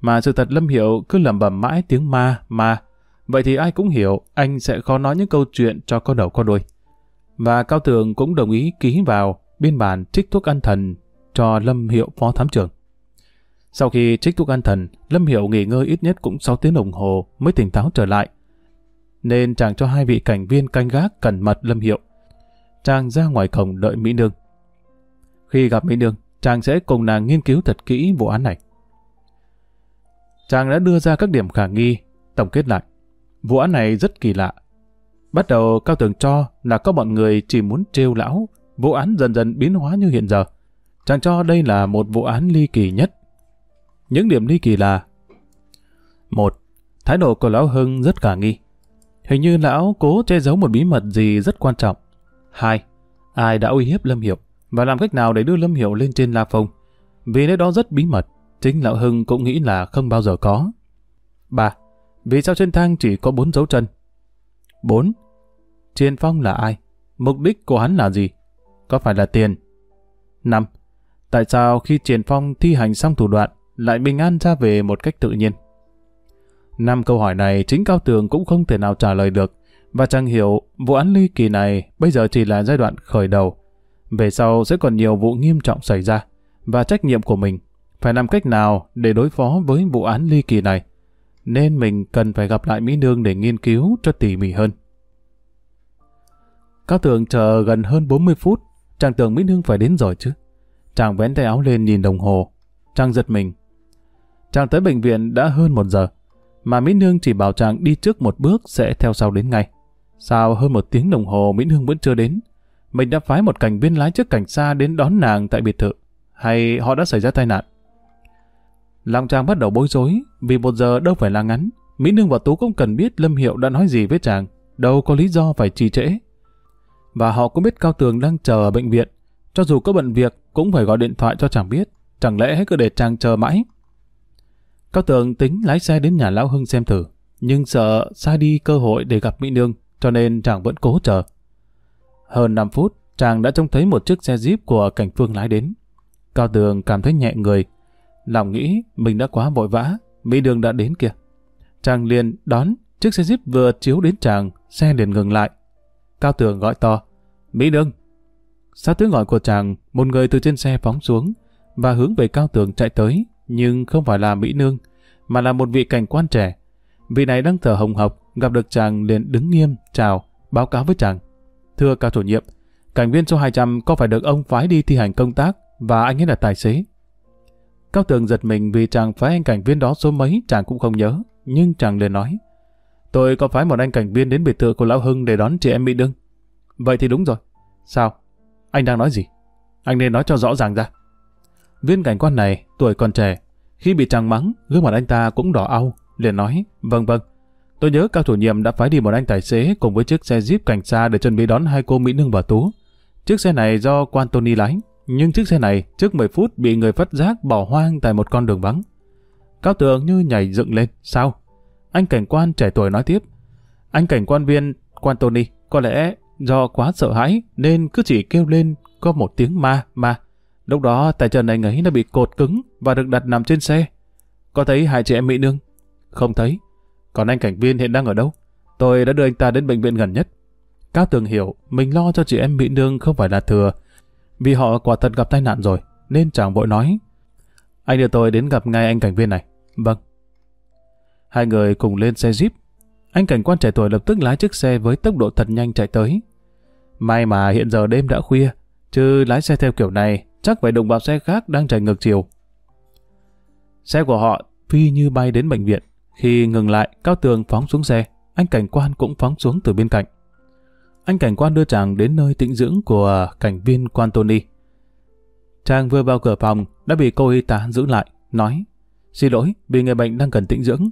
Mà sự thật Lâm Hiệu cứ lẩm bẩm mãi tiếng ma, ma. Vậy thì ai cũng hiểu anh sẽ khó nói những câu chuyện cho con đầu con đuôi. Và Cao Tường cũng đồng ý ký vào biên bản trích thuốc an thần cho Lâm Hiệu phó thám trưởng. Sau khi trích thuốc an thần, Lâm Hiệu nghỉ ngơi ít nhất cũng 6 tiếng đồng hồ mới tỉnh táo trở lại. Nên chàng cho hai vị cảnh viên canh gác cẩn mật Lâm Hiệu. Chàng ra ngoài cổng đợi Mỹ Nương. Khi gặp Mỹ Nương, chàng sẽ cùng nàng nghiên cứu thật kỹ vụ án này. Chàng đã đưa ra các điểm khả nghi, tổng kết lại. Vụ án này rất kỳ lạ. Bắt đầu Cao Tường cho là có bọn người chỉ muốn trêu lão, vụ án dần dần biến hóa như hiện giờ. Chàng cho đây là một vụ án ly kỳ nhất. Những điểm ly kỳ là một Thái độ của Lão Hưng rất khả nghi. Hình như Lão cố che giấu một bí mật gì rất quan trọng. hai Ai đã uy hiếp Lâm Hiệu và làm cách nào để đưa Lâm Hiệu lên trên La Phong? Vì nơi đó rất bí mật, chính Lão Hưng cũng nghĩ là không bao giờ có. 3. Vì sao trên thang chỉ có bốn dấu chân? 4. Triền Phong là ai? Mục đích của hắn là gì? Có phải là tiền? 5. Tại sao khi Triền Phong thi hành xong thủ đoạn, lại bình an ra về một cách tự nhiên? Năm câu hỏi này chính Cao Tường cũng không thể nào trả lời được, và chẳng hiểu vụ án ly kỳ này bây giờ chỉ là giai đoạn khởi đầu. Về sau sẽ còn nhiều vụ nghiêm trọng xảy ra, và trách nhiệm của mình phải làm cách nào để đối phó với vụ án ly kỳ này. Nên mình cần phải gặp lại Mỹ Nương để nghiên cứu cho tỉ mỉ hơn. Cao Tường chờ gần hơn 40 phút, chàng tưởng Mỹ Nương phải đến rồi chứ. Chàng vén tay áo lên nhìn đồng hồ. Chàng giật mình. Chàng tới bệnh viện đã hơn một giờ, mà Mỹ Nương chỉ bảo chàng đi trước một bước sẽ theo sau đến ngay. Sao hơn một tiếng đồng hồ Mỹ Nương vẫn chưa đến? Mình đã phái một cảnh viên lái trước cảnh xa đến đón nàng tại biệt thự, hay họ đã xảy ra tai nạn? Lòng chàng bắt đầu bối rối, vì một giờ đâu phải là ngắn. Mỹ Nương và Tú cũng cần biết Lâm Hiệu đã nói gì với chàng, đâu có lý do phải trì trễ. Và họ cũng biết Cao Tường đang chờ ở bệnh viện, cho dù có bận việc cũng phải gọi điện thoại cho chàng biết, chẳng lẽ cứ để chàng chờ mãi. Cao Tường tính lái xe đến nhà Lão Hưng xem thử, nhưng sợ sai đi cơ hội để gặp Mỹ Nương, cho nên chàng vẫn cố chờ. Hơn 5 phút, chàng đã trông thấy một chiếc xe Jeep của cảnh phương lái đến. Cao Tường cảm thấy nhẹ người, lòng nghĩ mình đã quá vội vã, Mỹ Đường đã đến kìa. Chàng liền đón, chiếc xe Jeep vừa chiếu đến chàng, xe liền ngừng lại. Cao Tường gọi to, Mỹ Đường. Sau tiếng gọi của chàng, một người từ trên xe phóng xuống và hướng về Cao Tường chạy tới, nhưng không phải là Mỹ Nương, mà là một vị cảnh quan trẻ. Vị này đang thở hồng hộc, gặp được chàng liền đứng nghiêm, chào, báo cáo với chàng. Thưa cao chủ nhiệm, cảnh viên số 200 có phải được ông phái đi thi hành công tác và anh ấy là tài xế? Cao tường giật mình vì chàng phái anh cảnh viên đó số mấy chàng cũng không nhớ, nhưng chàng liền nói. Tôi có phái một anh cảnh viên đến biệt thự của Lão Hưng để đón chị em Mỹ Đương. Vậy thì đúng rồi. Sao? Anh đang nói gì? Anh nên nói cho rõ ràng ra. Viên cảnh quan này, tuổi còn trẻ, khi bị chàng mắng, gương mặt anh ta cũng đỏ au, liền nói, vâng vâng. Tôi nhớ cao chủ nhiệm đã phái đi một anh tài xế cùng với chiếc xe Jeep cảnh xa để chuẩn bị đón hai cô Mỹ Nương và Tú. Chiếc xe này do quan Tony lái, nhưng chiếc xe này trước 10 phút bị người vất giác bỏ hoang tại một con đường vắng. Cao tường như nhảy dựng lên, sao? Anh cảnh quan trẻ tuổi nói tiếp. Anh cảnh quan viên, quan Tony, có lẽ do quá sợ hãi nên cứ chỉ kêu lên có một tiếng ma, ma. Lúc đó tay chân anh ấy đã bị cột cứng và được đặt nằm trên xe. Có thấy hai chị em Mỹ Nương? Không thấy. Còn anh cảnh viên hiện đang ở đâu? Tôi đã đưa anh ta đến bệnh viện gần nhất. Cao Tường hiểu mình lo cho chị em Mỹ Nương không phải là thừa. Vì họ quả thật gặp tai nạn rồi, nên chàng vội nói. Anh đưa tôi đến gặp ngay anh cảnh viên này. Vâng. Hai người cùng lên xe Jeep. Anh cảnh quan trẻ tuổi lập tức lái chiếc xe với tốc độ thật nhanh chạy tới. May mà hiện giờ đêm đã khuya, chứ lái xe theo kiểu này chắc phải đụng vào xe khác đang chạy ngược chiều. Xe của họ phi như bay đến bệnh viện. Khi ngừng lại, Cao Tường phóng xuống xe, anh cảnh quan cũng phóng xuống từ bên cạnh. Anh cảnh quan đưa chàng đến nơi tĩnh dưỡng của cảnh viên quan Tony. Chàng vừa vào cửa phòng đã bị cô y tá giữ lại, nói Xin lỗi, vì người bệnh đang cần tĩnh dưỡng.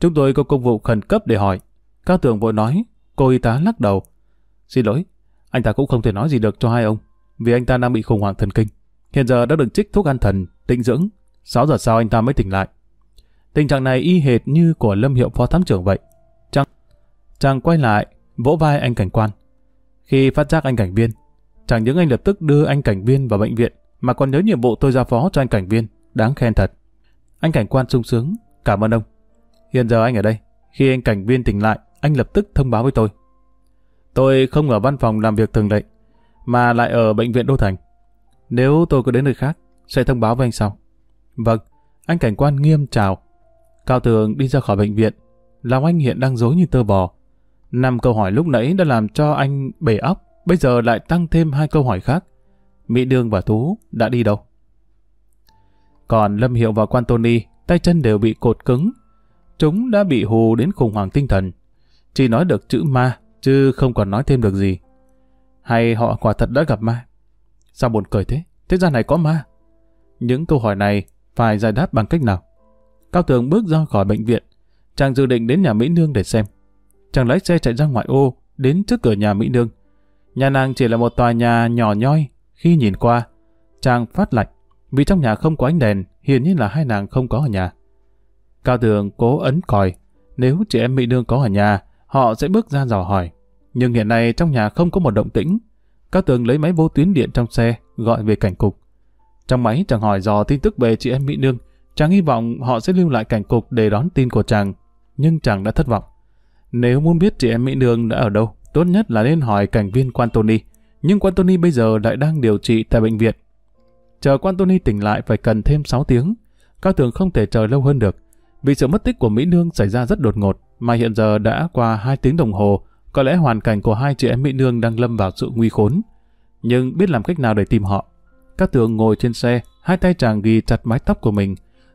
Chúng tôi có công vụ khẩn cấp để hỏi. Cao Tường vội nói, cô y tá lắc đầu. Xin lỗi, anh ta cũng không thể nói gì được cho hai ông, vì anh ta đang bị khủng hoảng thần kinh. Hiện giờ đã được trích thuốc an thần, tĩnh dưỡng. 6 giờ sau anh ta mới tỉnh lại. Tình trạng này y hệt như của Lâm Hiệu Phó Thám trưởng vậy. Chàng, chàng quay lại, vỗ vai anh cảnh quan. Khi phát giác anh cảnh viên, chẳng những anh lập tức đưa anh cảnh viên vào bệnh viện, mà còn nhớ nhiệm vụ tôi giao phó cho anh cảnh viên, đáng khen thật. Anh cảnh quan sung sướng, cảm ơn ông. Hiện giờ anh ở đây, khi anh cảnh viên tỉnh lại, anh lập tức thông báo với tôi. Tôi không ở văn phòng làm việc thường lệ, mà lại ở bệnh viện Đô Thành. Nếu tôi có đến nơi khác, sẽ thông báo với anh sau. Vâng, anh cảnh quan nghiêm chào. Cao Tường đi ra khỏi bệnh viện. Lòng anh hiện đang dối như tơ bò. Năm câu hỏi lúc nãy đã làm cho anh bể óc, bây giờ lại tăng thêm hai câu hỏi khác. Mỹ Đương và Tú đã đi đâu? Còn Lâm Hiệu và Quan Tony, tay chân đều bị cột cứng. Chúng đã bị hù đến khủng hoảng tinh thần. Chỉ nói được chữ ma, chứ không còn nói thêm được gì. Hay họ quả thật đã gặp ma? Sao buồn cười thế? Thế gian này có ma? Những câu hỏi này phải giải đáp bằng cách nào? Cao Tường bước ra khỏi bệnh viện. Chàng dự định đến nhà Mỹ Nương để xem. Chàng lái xe chạy ra ngoại ô, đến trước cửa nhà Mỹ Nương. Nhà nàng chỉ là một tòa nhà nhỏ nhoi. Khi nhìn qua, chàng phát lạnh. Vì trong nhà không có ánh đèn, hiển nhiên là hai nàng không có ở nhà. Cao Tường cố ấn còi. Nếu chị em Mỹ Nương có ở nhà, họ sẽ bước ra dò hỏi. Nhưng hiện nay trong nhà không có một động tĩnh. Cao Tường lấy máy vô tuyến điện trong xe, gọi về cảnh cục. Trong máy chàng hỏi dò tin tức về chị em Mỹ Nương. Chàng hy vọng họ sẽ lưu lại cảnh cục để đón tin của chàng. Nhưng chàng đã thất vọng. Nếu muốn biết chị em Mỹ Nương đã ở đâu, tốt nhất là nên hỏi cảnh viên quan Tony. Nhưng quan Tony bây giờ lại đang điều trị tại bệnh viện. Chờ quan Tony tỉnh lại phải cần thêm 6 tiếng. Cao Tường không thể chờ lâu hơn được. Vì sự mất tích của Mỹ Nương xảy ra rất đột ngột, mà hiện giờ đã qua 2 tiếng đồng hồ, có lẽ hoàn cảnh của hai chị em Mỹ Nương đang lâm vào sự nguy khốn. Nhưng biết làm cách nào để tìm họ. Các tường ngồi trên xe, hai tay chàng ghi chặt mái tóc của mình.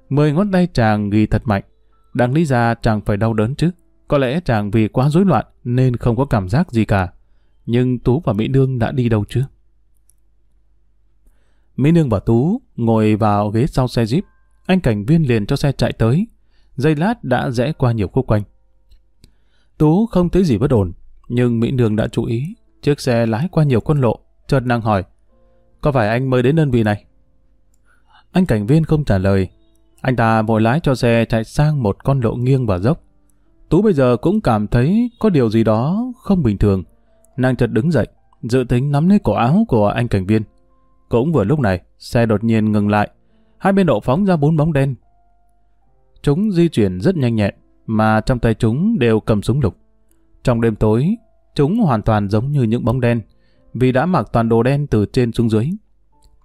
Mười ngón tay chàng ghi thật mạnh. Đáng lý ra chàng phải đau đớn chứ. Có lẽ chàng vì quá rối loạn nên không có cảm giác gì cả. Nhưng Tú và Mỹ Nương đã đi đâu chứ? Mỹ Nương và Tú ngồi vào ghế sau xe Jeep. Anh cảnh viên liền cho xe chạy tới. Giây lát đã rẽ qua nhiều khúc quanh. Tú không thấy gì bất ổn, nhưng Mỹ Nương đã chú ý. Chiếc xe lái qua nhiều con lộ, chợt nàng hỏi. Có phải anh mới đến đơn vị này? Anh cảnh viên không trả lời. Anh ta vội lái cho xe chạy sang một con lộ nghiêng và dốc. Tú bây giờ cũng cảm thấy có điều gì đó không bình thường. Nàng chợt đứng dậy, dự tính nắm lấy cổ áo của anh cảnh viên. Cũng vừa lúc này, xe đột nhiên ngừng lại. Hai bên độ phóng ra bốn bóng đen. Chúng di chuyển rất nhanh nhẹn, mà trong tay chúng đều cầm súng lục. Trong đêm tối, chúng hoàn toàn giống như những bóng đen, vì đã mặc toàn đồ đen từ trên xuống dưới.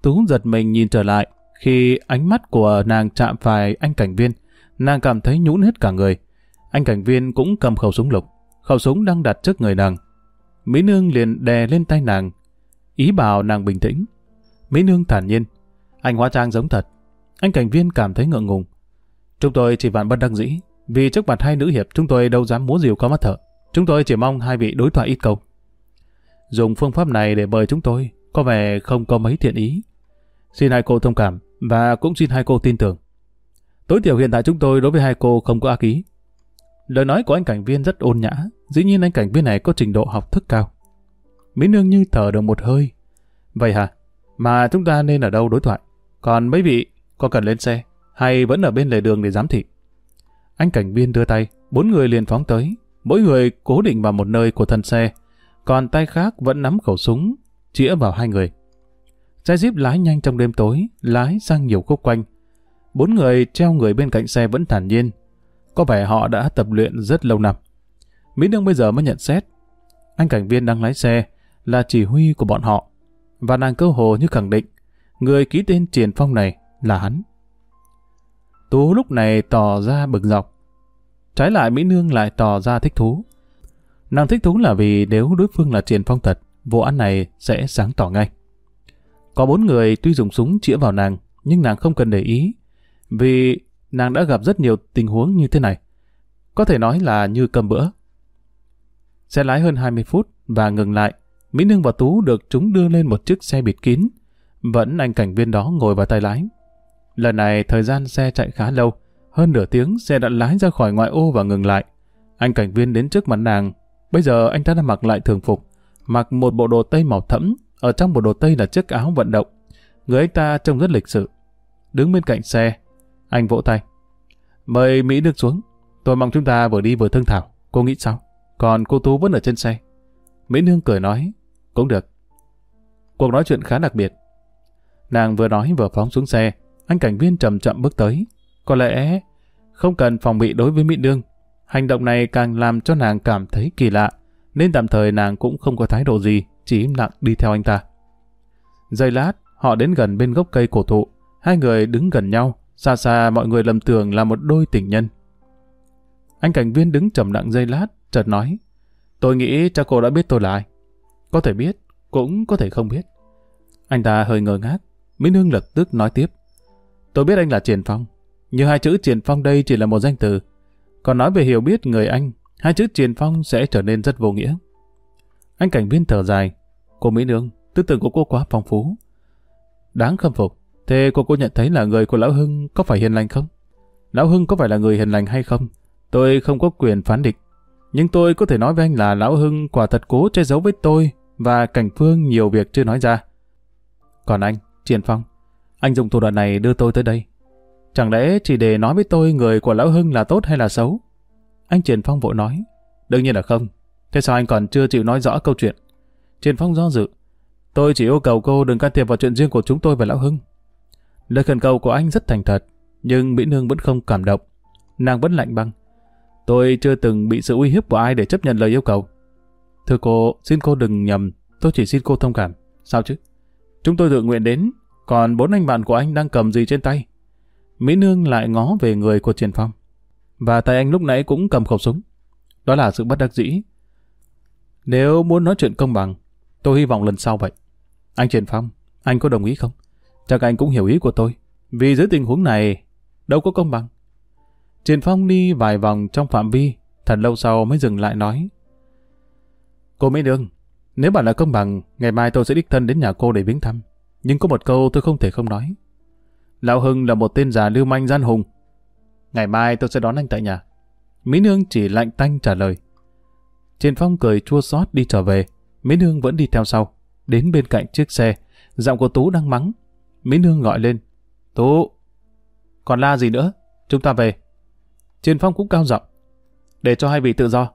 Tú giật mình nhìn trở lại, Khi ánh mắt của nàng chạm phải anh cảnh viên, nàng cảm thấy nhũn hết cả người. Anh cảnh viên cũng cầm khẩu súng lục. Khẩu súng đang đặt trước người nàng. Mỹ Nương liền đè lên tay nàng, ý bảo nàng bình tĩnh. Mỹ Nương thản nhiên, anh hóa trang giống thật. Anh cảnh viên cảm thấy ngượng ngùng. Chúng tôi chỉ vạn bất đắc dĩ, vì trước mặt hai nữ hiệp chúng tôi đâu dám múa rìu có mắt thợ. Chúng tôi chỉ mong hai vị đối thoại ít câu. Dùng phương pháp này để mời chúng tôi, có vẻ không có mấy thiện ý. Xin hai cô thông cảm, và cũng xin hai cô tin tưởng. Tối thiểu hiện tại chúng tôi đối với hai cô không có ác ý. Lời nói của anh cảnh viên rất ôn nhã, dĩ nhiên anh cảnh viên này có trình độ học thức cao. Mỹ Nương như thở được một hơi. Vậy hả? Mà chúng ta nên ở đâu đối thoại? Còn mấy vị, có cần lên xe, hay vẫn ở bên lề đường để giám thị? Anh cảnh viên đưa tay, bốn người liền phóng tới, mỗi người cố định vào một nơi của thân xe, còn tay khác vẫn nắm khẩu súng, chĩa vào hai người. Xe jeep lái nhanh trong đêm tối, lái sang nhiều khúc quanh. Bốn người treo người bên cạnh xe vẫn thản nhiên. Có vẻ họ đã tập luyện rất lâu năm. Mỹ Nương bây giờ mới nhận xét. Anh cảnh viên đang lái xe là chỉ huy của bọn họ. Và nàng cơ hồ như khẳng định, người ký tên triển Phong này là hắn. Tú lúc này tỏ ra bực dọc. Trái lại Mỹ Nương lại tỏ ra thích thú. Nàng thích thú là vì nếu đối phương là triển Phong thật, vụ án này sẽ sáng tỏ ngay. Có bốn người tuy dùng súng chĩa vào nàng, nhưng nàng không cần để ý, vì nàng đã gặp rất nhiều tình huống như thế này. Có thể nói là như cầm bữa. Xe lái hơn 20 phút và ngừng lại. Mỹ Nương và Tú được chúng đưa lên một chiếc xe bịt kín. Vẫn anh cảnh viên đó ngồi vào tay lái. Lần này thời gian xe chạy khá lâu. Hơn nửa tiếng xe đã lái ra khỏi ngoại ô và ngừng lại. Anh cảnh viên đến trước mặt nàng. Bây giờ anh ta đã mặc lại thường phục. Mặc một bộ đồ tây màu thẫm ở trong bộ đồ tây là chiếc áo vận động. Người anh ta trông rất lịch sự. Đứng bên cạnh xe, anh vỗ tay. Mời Mỹ Đức xuống. Tôi mong chúng ta vừa đi vừa thương thảo. Cô nghĩ sao? Còn cô Tú vẫn ở trên xe. Mỹ Nương cười nói, cũng được. Cuộc nói chuyện khá đặc biệt. Nàng vừa nói vừa phóng xuống xe, anh cảnh viên chậm chậm bước tới. Có lẽ không cần phòng bị đối với Mỹ Nương. Hành động này càng làm cho nàng cảm thấy kỳ lạ, nên tạm thời nàng cũng không có thái độ gì chỉ im lặng đi theo anh ta. Giây lát, họ đến gần bên gốc cây cổ thụ, hai người đứng gần nhau, xa xa mọi người lầm tưởng là một đôi tình nhân. Anh cảnh viên đứng trầm lặng giây lát, chợt nói, tôi nghĩ cha cô đã biết tôi là ai. Có thể biết, cũng có thể không biết. Anh ta hơi ngờ ngác, Mỹ Nương lập tức nói tiếp. Tôi biết anh là Triền Phong, nhưng hai chữ Triền Phong đây chỉ là một danh từ. Còn nói về hiểu biết người anh, hai chữ Triền Phong sẽ trở nên rất vô nghĩa. Anh cảnh viên thở dài. Cô Mỹ Nương, tư tưởng của cô quá phong phú. Đáng khâm phục. Thế cô cô nhận thấy là người của Lão Hưng có phải hiền lành không? Lão Hưng có phải là người hiền lành hay không? Tôi không có quyền phán định. Nhưng tôi có thể nói với anh là Lão Hưng quả thật cố che giấu với tôi và Cảnh Phương nhiều việc chưa nói ra. Còn anh, Triền Phong, anh dùng thủ đoạn này đưa tôi tới đây. Chẳng lẽ chỉ để nói với tôi người của Lão Hưng là tốt hay là xấu? Anh Triền Phong vội nói. Đương nhiên là không. Thế sao anh còn chưa chịu nói rõ câu chuyện? Triền Phong do dự. Tôi chỉ yêu cầu cô đừng can thiệp vào chuyện riêng của chúng tôi và Lão Hưng. Lời khẩn cầu của anh rất thành thật, nhưng Mỹ Nương vẫn không cảm động. Nàng vẫn lạnh băng. Tôi chưa từng bị sự uy hiếp của ai để chấp nhận lời yêu cầu. Thưa cô, xin cô đừng nhầm, tôi chỉ xin cô thông cảm. Sao chứ? Chúng tôi tự nguyện đến, còn bốn anh bạn của anh đang cầm gì trên tay? Mỹ Nương lại ngó về người của Triển Phong. Và tay anh lúc nãy cũng cầm khẩu súng. Đó là sự bất đắc dĩ nếu muốn nói chuyện công bằng, tôi hy vọng lần sau vậy. Anh Trần Phong, anh có đồng ý không? Chắc anh cũng hiểu ý của tôi. Vì dưới tình huống này, đâu có công bằng. Trần Phong đi vài vòng trong phạm vi, thật lâu sau mới dừng lại nói. Cô Mỹ Nương, nếu bạn là công bằng, ngày mai tôi sẽ đích thân đến nhà cô để viếng thăm. Nhưng có một câu tôi không thể không nói. Lão Hưng là một tên già lưu manh gian hùng. Ngày mai tôi sẽ đón anh tại nhà. Mỹ Nương chỉ lạnh tanh trả lời. Trên phong cười chua xót đi trở về. Mỹ Nương vẫn đi theo sau. Đến bên cạnh chiếc xe. Giọng của Tú đang mắng. Mỹ Nương gọi lên. Tú! Còn la gì nữa? Chúng ta về. Trên phong cũng cao giọng. Để cho hai vị tự do.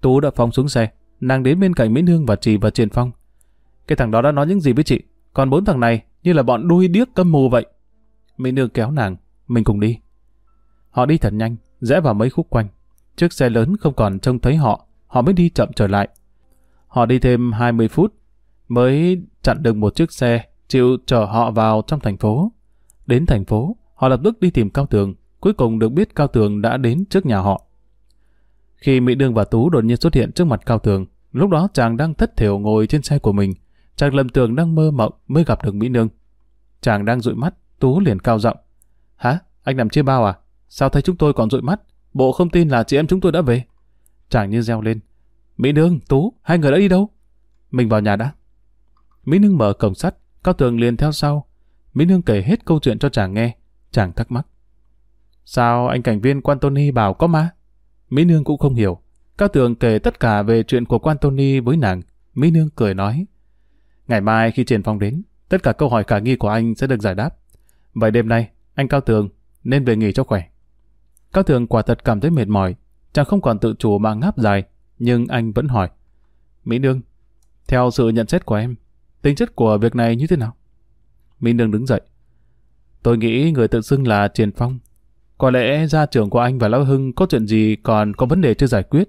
Tú đã phong xuống xe. Nàng đến bên cạnh Mỹ Nương và Trì và Triền Phong. Cái thằng đó đã nói những gì với chị? Còn bốn thằng này như là bọn đuôi điếc câm mù vậy. Mỹ Nương kéo nàng. Mình cùng đi. Họ đi thật nhanh, rẽ vào mấy khúc quanh. Chiếc xe lớn không còn trông thấy họ, họ mới đi chậm trở lại. Họ đi thêm 20 phút mới chặn được một chiếc xe chịu chở họ vào trong thành phố. Đến thành phố, họ lập tức đi tìm Cao Tường, cuối cùng được biết Cao Tường đã đến trước nhà họ. Khi Mỹ Đương và Tú đột nhiên xuất hiện trước mặt Cao Tường, lúc đó chàng đang thất thểu ngồi trên xe của mình, chàng lầm tưởng đang mơ mộng mới gặp được Mỹ Nương. Chàng đang dụi mắt, Tú liền cao giọng. Hả? Anh nằm chia bao à? Sao thấy chúng tôi còn dụi mắt? Bộ không tin là chị em chúng tôi đã về. Chàng như reo lên. Mỹ Nương, Tú, hai người đã đi đâu? Mình vào nhà đã. Mỹ Nương mở cổng sắt, Cao Tường liền theo sau. Mỹ Nương kể hết câu chuyện cho chàng nghe. Chàng thắc mắc. Sao anh cảnh viên quan Tony bảo có ma? Mỹ Nương cũng không hiểu. Cao Tường kể tất cả về chuyện của quan Tony với nàng. Mỹ Nương cười nói. Ngày mai khi Triển Phong đến, tất cả câu hỏi khả nghi của anh sẽ được giải đáp. Vậy đêm nay, anh Cao Tường nên về nghỉ cho khỏe. Cao Tường quả thật cảm thấy mệt mỏi, chàng không còn tự chủ mà ngáp dài, nhưng anh vẫn hỏi. Mỹ Nương, theo sự nhận xét của em, tính chất của việc này như thế nào? Minh Đường đứng dậy. Tôi nghĩ người tự xưng là Triển Phong. Có lẽ gia trưởng của anh và Lão Hưng có chuyện gì còn có vấn đề chưa giải quyết,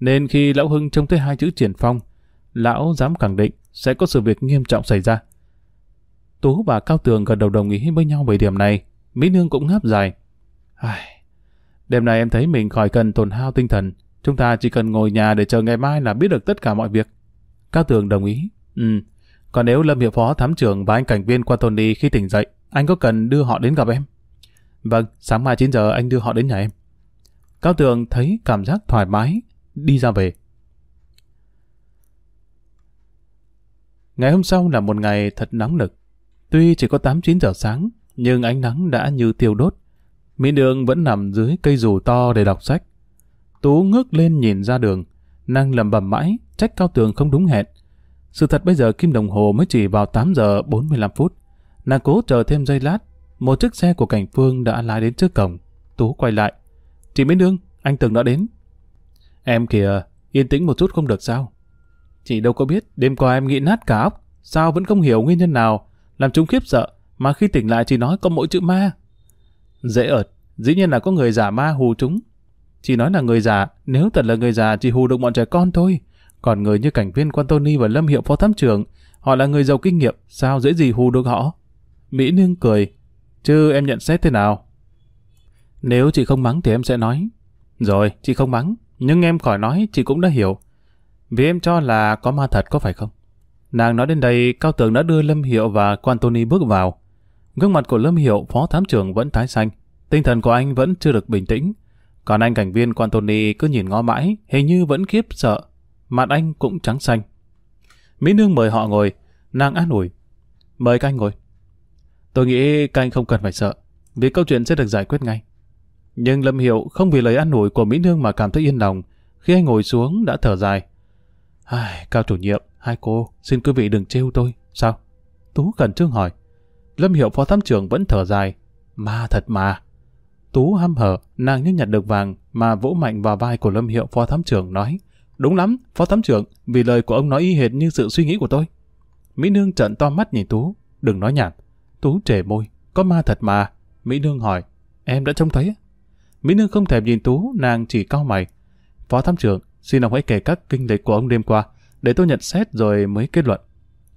nên khi Lão Hưng trông thấy hai chữ Triển Phong, Lão dám khẳng định sẽ có sự việc nghiêm trọng xảy ra. Tú và Cao Tường gật đầu đồng ý với nhau về điểm này, Mỹ Nương cũng ngáp dài. Ai... Đêm nay em thấy mình khỏi cần tổn hao tinh thần, chúng ta chỉ cần ngồi nhà để chờ ngày mai là biết được tất cả mọi việc. Cao Tường đồng ý. Ừ, còn nếu Lâm Hiệu Phó thám trưởng và anh cảnh viên qua Tony khi tỉnh dậy, anh có cần đưa họ đến gặp em? Vâng, sáng mai 9 giờ anh đưa họ đến nhà em. Cao Tường thấy cảm giác thoải mái, đi ra về. Ngày hôm sau là một ngày thật nóng nực. Tuy chỉ có 8-9 giờ sáng, nhưng ánh nắng đã như tiêu đốt. Mỹ Đường vẫn nằm dưới cây dù to để đọc sách. Tú ngước lên nhìn ra đường, nàng lầm bầm mãi, trách cao tường không đúng hẹn. Sự thật bây giờ kim đồng hồ mới chỉ vào 8 giờ 45 phút. Nàng cố chờ thêm giây lát, một chiếc xe của cảnh phương đã lái đến trước cổng. Tú quay lại. Chị Mỹ Nương, anh Tường đã đến. Em kìa, yên tĩnh một chút không được sao? Chị đâu có biết, đêm qua em nghĩ nát cả óc, sao vẫn không hiểu nguyên nhân nào, làm chúng khiếp sợ, mà khi tỉnh lại chị nói có mỗi chữ ma. Dễ ợt, dĩ nhiên là có người giả ma hù chúng. Chị nói là người già, nếu thật là người già chỉ hù được bọn trẻ con thôi. Còn người như cảnh viên quan Tony và Lâm Hiệu Phó Thám trưởng, họ là người giàu kinh nghiệm, sao dễ gì hù được họ? Mỹ Nương cười, chứ em nhận xét thế nào? Nếu chị không mắng thì em sẽ nói. Rồi, chị không mắng, nhưng em khỏi nói chị cũng đã hiểu. Vì em cho là có ma thật có phải không? Nàng nói đến đây, Cao Tường đã đưa Lâm Hiệu và quan Tony bước vào. Gương mặt của Lâm Hiệu, phó thám trưởng vẫn tái xanh. Tinh thần của anh vẫn chưa được bình tĩnh. Còn anh cảnh viên quan Tony cứ nhìn ngó mãi, hình như vẫn khiếp sợ. Mặt anh cũng trắng xanh. Mỹ Nương mời họ ngồi, nàng an ủi. Mời các anh ngồi. Tôi nghĩ các anh không cần phải sợ, vì câu chuyện sẽ được giải quyết ngay. Nhưng Lâm Hiệu không vì lời an ủi của Mỹ Nương mà cảm thấy yên lòng. Khi anh ngồi xuống đã thở dài. Ai, cao chủ nhiệm, hai cô, xin quý vị đừng trêu tôi. Sao? Tú khẩn trương hỏi. Lâm Hiệu phó thám trưởng vẫn thở dài. Ma thật mà. Tú hăm hở, nàng như nhặt được vàng mà vỗ mạnh vào vai của Lâm Hiệu phó thám trưởng nói. Đúng lắm, phó thám trưởng, vì lời của ông nói y hệt như sự suy nghĩ của tôi. Mỹ Nương trợn to mắt nhìn Tú. Đừng nói nhảm. Tú trề môi. Có ma thật mà. Mỹ Nương hỏi. Em đã trông thấy Mỹ Nương không thèm nhìn Tú, nàng chỉ cau mày. Phó thám trưởng, xin ông hãy kể các kinh lịch của ông đêm qua, để tôi nhận xét rồi mới kết luận.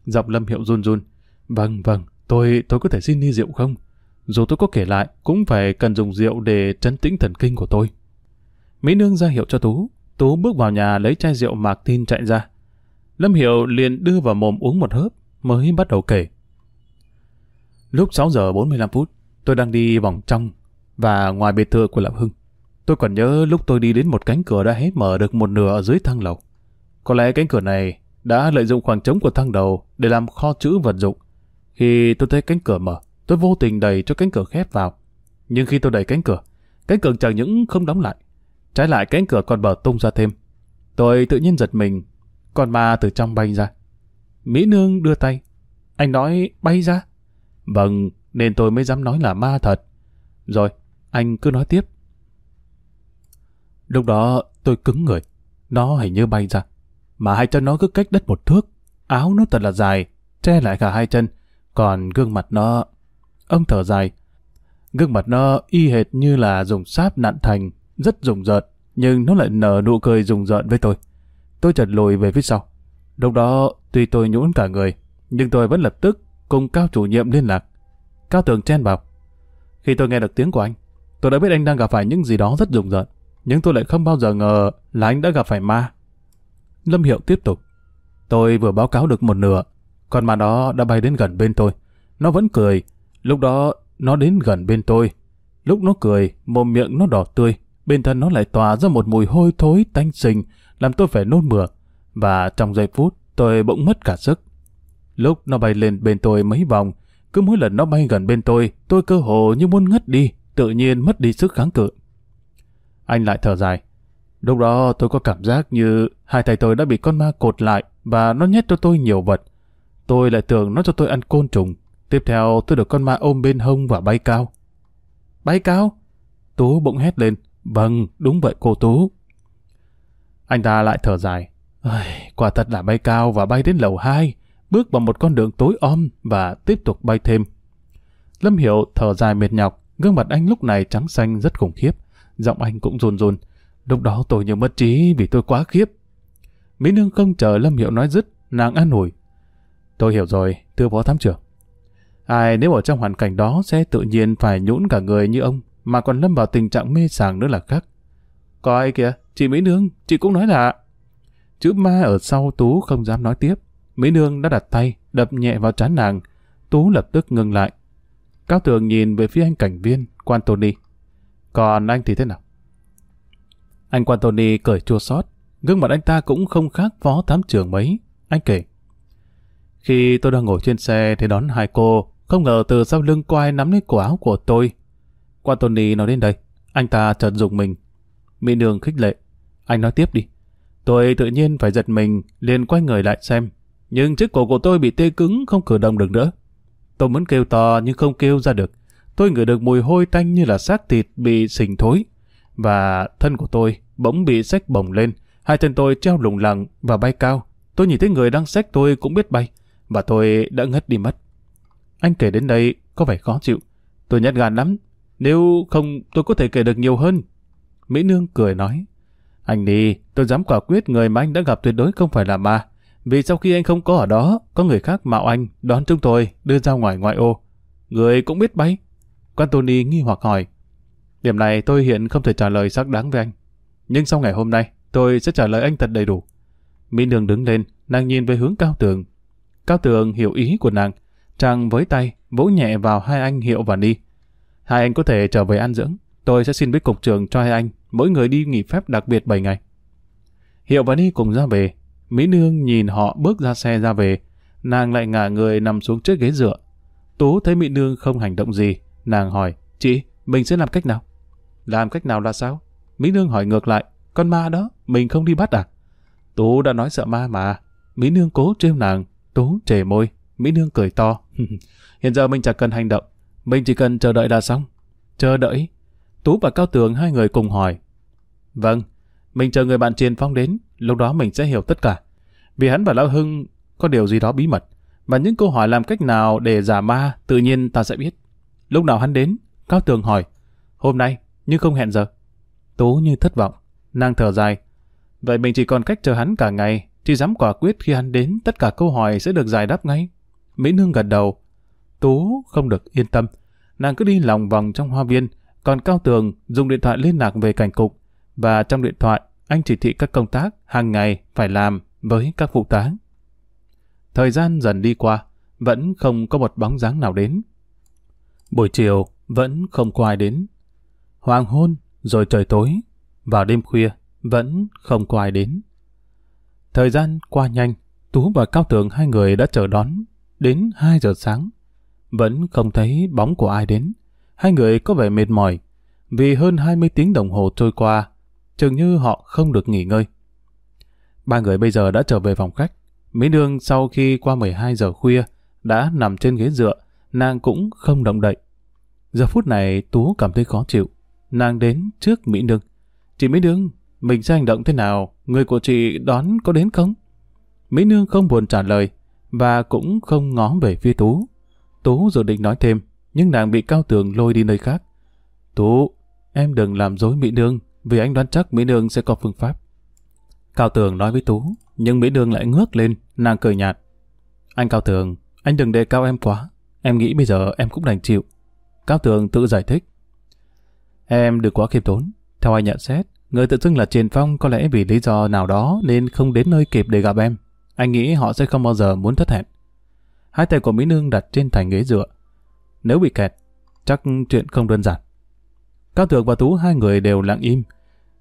Giọng Lâm Hiệu run run. Vâng, vâng, tôi tôi có thể xin ly rượu không? Dù tôi có kể lại, cũng phải cần dùng rượu để trấn tĩnh thần kinh của tôi. Mỹ Nương ra hiệu cho Tú. Tú bước vào nhà lấy chai rượu mạc tin chạy ra. Lâm Hiệu liền đưa vào mồm uống một hớp, mới bắt đầu kể. Lúc 6 giờ 45 phút, tôi đang đi vòng trong và ngoài biệt thự của Lão Hưng. Tôi còn nhớ lúc tôi đi đến một cánh cửa đã hết mở được một nửa ở dưới thang lầu. Có lẽ cánh cửa này đã lợi dụng khoảng trống của thang đầu để làm kho chữ vật dụng. Khi tôi thấy cánh cửa mở, tôi vô tình đẩy cho cánh cửa khép vào. Nhưng khi tôi đẩy cánh cửa, cánh cửa chẳng những không đóng lại, trái lại cánh cửa còn bờ tung ra thêm. Tôi tự nhiên giật mình, con ma từ trong bay ra. Mỹ Nương đưa tay. Anh nói bay ra? Vâng, nên tôi mới dám nói là ma thật. Rồi, anh cứ nói tiếp. Lúc đó tôi cứng người. Nó hình như bay ra. Mà hai chân nó cứ cách đất một thước. Áo nó thật là dài, che lại cả hai chân. Còn gương mặt nó... Ông thở dài. Gương mặt nó y hệt như là dùng sáp nặn thành, rất rùng rợn, nhưng nó lại nở nụ cười rùng rợn với tôi. Tôi chợt lùi về phía sau. Lúc đó, tuy tôi nhũn cả người, nhưng tôi vẫn lập tức cùng cao chủ nhiệm liên lạc. Cao tường chen vào. Khi tôi nghe được tiếng của anh, tôi đã biết anh đang gặp phải những gì đó rất rùng rợn. Nhưng tôi lại không bao giờ ngờ là anh đã gặp phải ma. Lâm Hiệu tiếp tục. Tôi vừa báo cáo được một nửa, con ma đó đã bay đến gần bên tôi. Nó vẫn cười. Lúc đó nó đến gần bên tôi. Lúc nó cười, mồm miệng nó đỏ tươi. Bên thân nó lại tỏa ra một mùi hôi thối tanh xình, làm tôi phải nôn mửa. Và trong giây phút, tôi bỗng mất cả sức. Lúc nó bay lên bên tôi mấy vòng, cứ mỗi lần nó bay gần bên tôi, tôi cơ hồ như muốn ngất đi, tự nhiên mất đi sức kháng cự. Anh lại thở dài. Lúc đó tôi có cảm giác như hai tay tôi đã bị con ma cột lại và nó nhét cho tôi nhiều vật. Tôi lại tưởng nó cho tôi ăn côn trùng. Tiếp theo tôi được con ma ôm bên hông và bay cao. Bay cao? Tú bỗng hét lên. Vâng, đúng vậy cô Tú. Anh ta lại thở dài. Quả thật là bay cao và bay đến lầu 2, bước vào một con đường tối om và tiếp tục bay thêm. Lâm Hiểu thở dài mệt nhọc, gương mặt anh lúc này trắng xanh rất khủng khiếp, giọng anh cũng run run. Lúc đó tôi như mất trí vì tôi quá khiếp. Mỹ Nương không chờ Lâm Hiệu nói dứt, nàng an ủi. Tôi hiểu rồi, thưa phó thám trưởng. Ai nếu ở trong hoàn cảnh đó sẽ tự nhiên phải nhũn cả người như ông, mà còn lâm vào tình trạng mê sảng nữa là khác. Có ai kìa, chị Mỹ Nương, chị cũng nói là... Chữ ma ở sau Tú không dám nói tiếp. Mỹ Nương đã đặt tay, đập nhẹ vào trán nàng. Tú lập tức ngừng lại. Cao Tường nhìn về phía anh cảnh viên, quan Tony. Còn anh thì thế nào? Anh quan Tony cười chua xót, gương mặt anh ta cũng không khác phó thám trưởng mấy. Anh kể. Khi tôi đang ngồi trên xe thì đón hai cô, không ngờ từ sau lưng có ai nắm lấy cổ áo của tôi. Qua Tony nói đến đây, anh ta chợt dùng mình. Mỹ Nương khích lệ. Anh nói tiếp đi. Tôi tự nhiên phải giật mình, liền quay người lại xem. Nhưng chiếc cổ của tôi bị tê cứng, không cử động được nữa. Tôi muốn kêu to nhưng không kêu ra được. Tôi ngửi được mùi hôi tanh như là xác thịt bị sình thối. Và thân của tôi bỗng bị xách bồng lên. Hai chân tôi treo lủng lẳng và bay cao. Tôi nhìn thấy người đang xách tôi cũng biết bay. Và tôi đã ngất đi mất. Anh kể đến đây có vẻ khó chịu. Tôi nhát gan lắm. Nếu không tôi có thể kể được nhiều hơn. Mỹ Nương cười nói. Anh đi, tôi dám quả quyết người mà anh đã gặp tuyệt đối không phải là ma. Vì sau khi anh không có ở đó, có người khác mạo anh, đón chúng tôi, đưa ra ngoài ngoại ô. Người cũng biết bay. Quan Tony nghi hoặc hỏi. Điểm này tôi hiện không thể trả lời xác đáng với anh. Nhưng sau ngày hôm nay, tôi sẽ trả lời anh thật đầy đủ. Mỹ Nương đứng lên, nàng nhìn về hướng cao tường. Cao tường hiểu ý của nàng. Chàng với tay, vỗ nhẹ vào hai anh Hiệu và Ni. Hai anh có thể trở về ăn dưỡng. Tôi sẽ xin với cục trường cho hai anh, mỗi người đi nghỉ phép đặc biệt 7 ngày. Hiệu và Ni cùng ra về. Mỹ Nương nhìn họ bước ra xe ra về. Nàng lại ngả người nằm xuống chiếc ghế dựa. Tú thấy Mỹ Nương không hành động gì. Nàng hỏi, chị, mình sẽ làm cách nào? Làm cách nào là sao? Mỹ Nương hỏi ngược lại, con ma đó, mình không đi bắt à? Tú đã nói sợ ma mà. Mỹ Nương cố trêu nàng, Tú trề môi, Mỹ Nương cười to. Hiện giờ mình chẳng cần hành động, mình chỉ cần chờ đợi là xong. Chờ đợi? Tú và Cao Tường hai người cùng hỏi. Vâng, mình chờ người bạn Triền Phong đến, lúc đó mình sẽ hiểu tất cả. Vì hắn và Lão Hưng có điều gì đó bí mật, và những câu hỏi làm cách nào để giả ma tự nhiên ta sẽ biết. Lúc nào hắn đến, Cao Tường hỏi. Hôm nay, nhưng không hẹn giờ. Tú như thất vọng, nàng thở dài. Vậy mình chỉ còn cách chờ hắn cả ngày, chỉ dám quả quyết khi hắn đến tất cả câu hỏi sẽ được giải đáp ngay. Mỹ Nương gật đầu. Tú không được yên tâm. Nàng cứ đi lòng vòng trong hoa viên, còn Cao Tường dùng điện thoại liên lạc về cảnh cục. Và trong điện thoại, anh chỉ thị các công tác hàng ngày phải làm với các phụ tá. Thời gian dần đi qua, vẫn không có một bóng dáng nào đến. Buổi chiều, vẫn không có ai đến. Hoàng hôn, rồi trời tối, vào đêm khuya, vẫn không có ai đến. Thời gian qua nhanh, Tú và Cao Tường hai người đã chờ đón, đến 2 giờ sáng. Vẫn không thấy bóng của ai đến. Hai người có vẻ mệt mỏi, vì hơn 20 tiếng đồng hồ trôi qua, chừng như họ không được nghỉ ngơi. Ba người bây giờ đã trở về phòng khách. Mỹ Nương sau khi qua 12 giờ khuya, đã nằm trên ghế dựa, nàng cũng không động đậy. Giờ phút này Tú cảm thấy khó chịu. Nàng đến trước Mỹ Nương. Chị Mỹ Nương, mình sẽ hành động thế nào? Người của chị đón có đến không? Mỹ Nương không buồn trả lời và cũng không ngó về phía Tú. Tú rồi định nói thêm, nhưng nàng bị Cao Tường lôi đi nơi khác. Tú, em đừng làm dối Mỹ Nương, vì anh đoán chắc Mỹ Nương sẽ có phương pháp. Cao Tường nói với Tú, nhưng Mỹ Nương lại ngước lên, nàng cười nhạt. Anh Cao Tường, anh đừng đề cao em quá. Em nghĩ bây giờ em cũng đành chịu. Cao Tường tự giải thích. Em đừng quá khiêm tốn. Theo anh nhận xét, người tự xưng là Triền Phong có lẽ vì lý do nào đó nên không đến nơi kịp để gặp em. Anh nghĩ họ sẽ không bao giờ muốn thất hẹn. Hai tay của Mỹ Nương đặt trên thành ghế dựa. Nếu bị kẹt, chắc chuyện không đơn giản. Cao Tường và Tú hai người đều lặng im.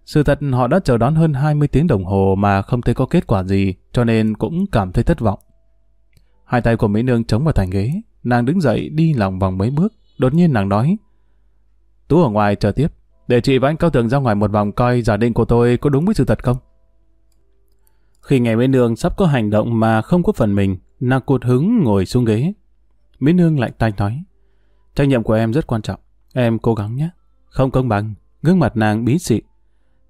Sự thật họ đã chờ đón hơn 20 tiếng đồng hồ mà không thấy có kết quả gì, cho nên cũng cảm thấy thất vọng. Hai tay của Mỹ Nương chống vào thành ghế, nàng đứng dậy đi lòng vòng mấy bước, đột nhiên nàng nói. Tú ở ngoài chờ tiếp, để chị và anh Cao Tường ra ngoài một vòng coi giả định của tôi có đúng với sự thật không. Khi nghe Mỹ Nương sắp có hành động mà không có phần mình, nàng cột hứng ngồi xuống ghế. Mỹ Nương lạnh tanh nói. Trách nhiệm của em rất quan trọng, em cố gắng nhé. Không công bằng, gương mặt nàng bí xị.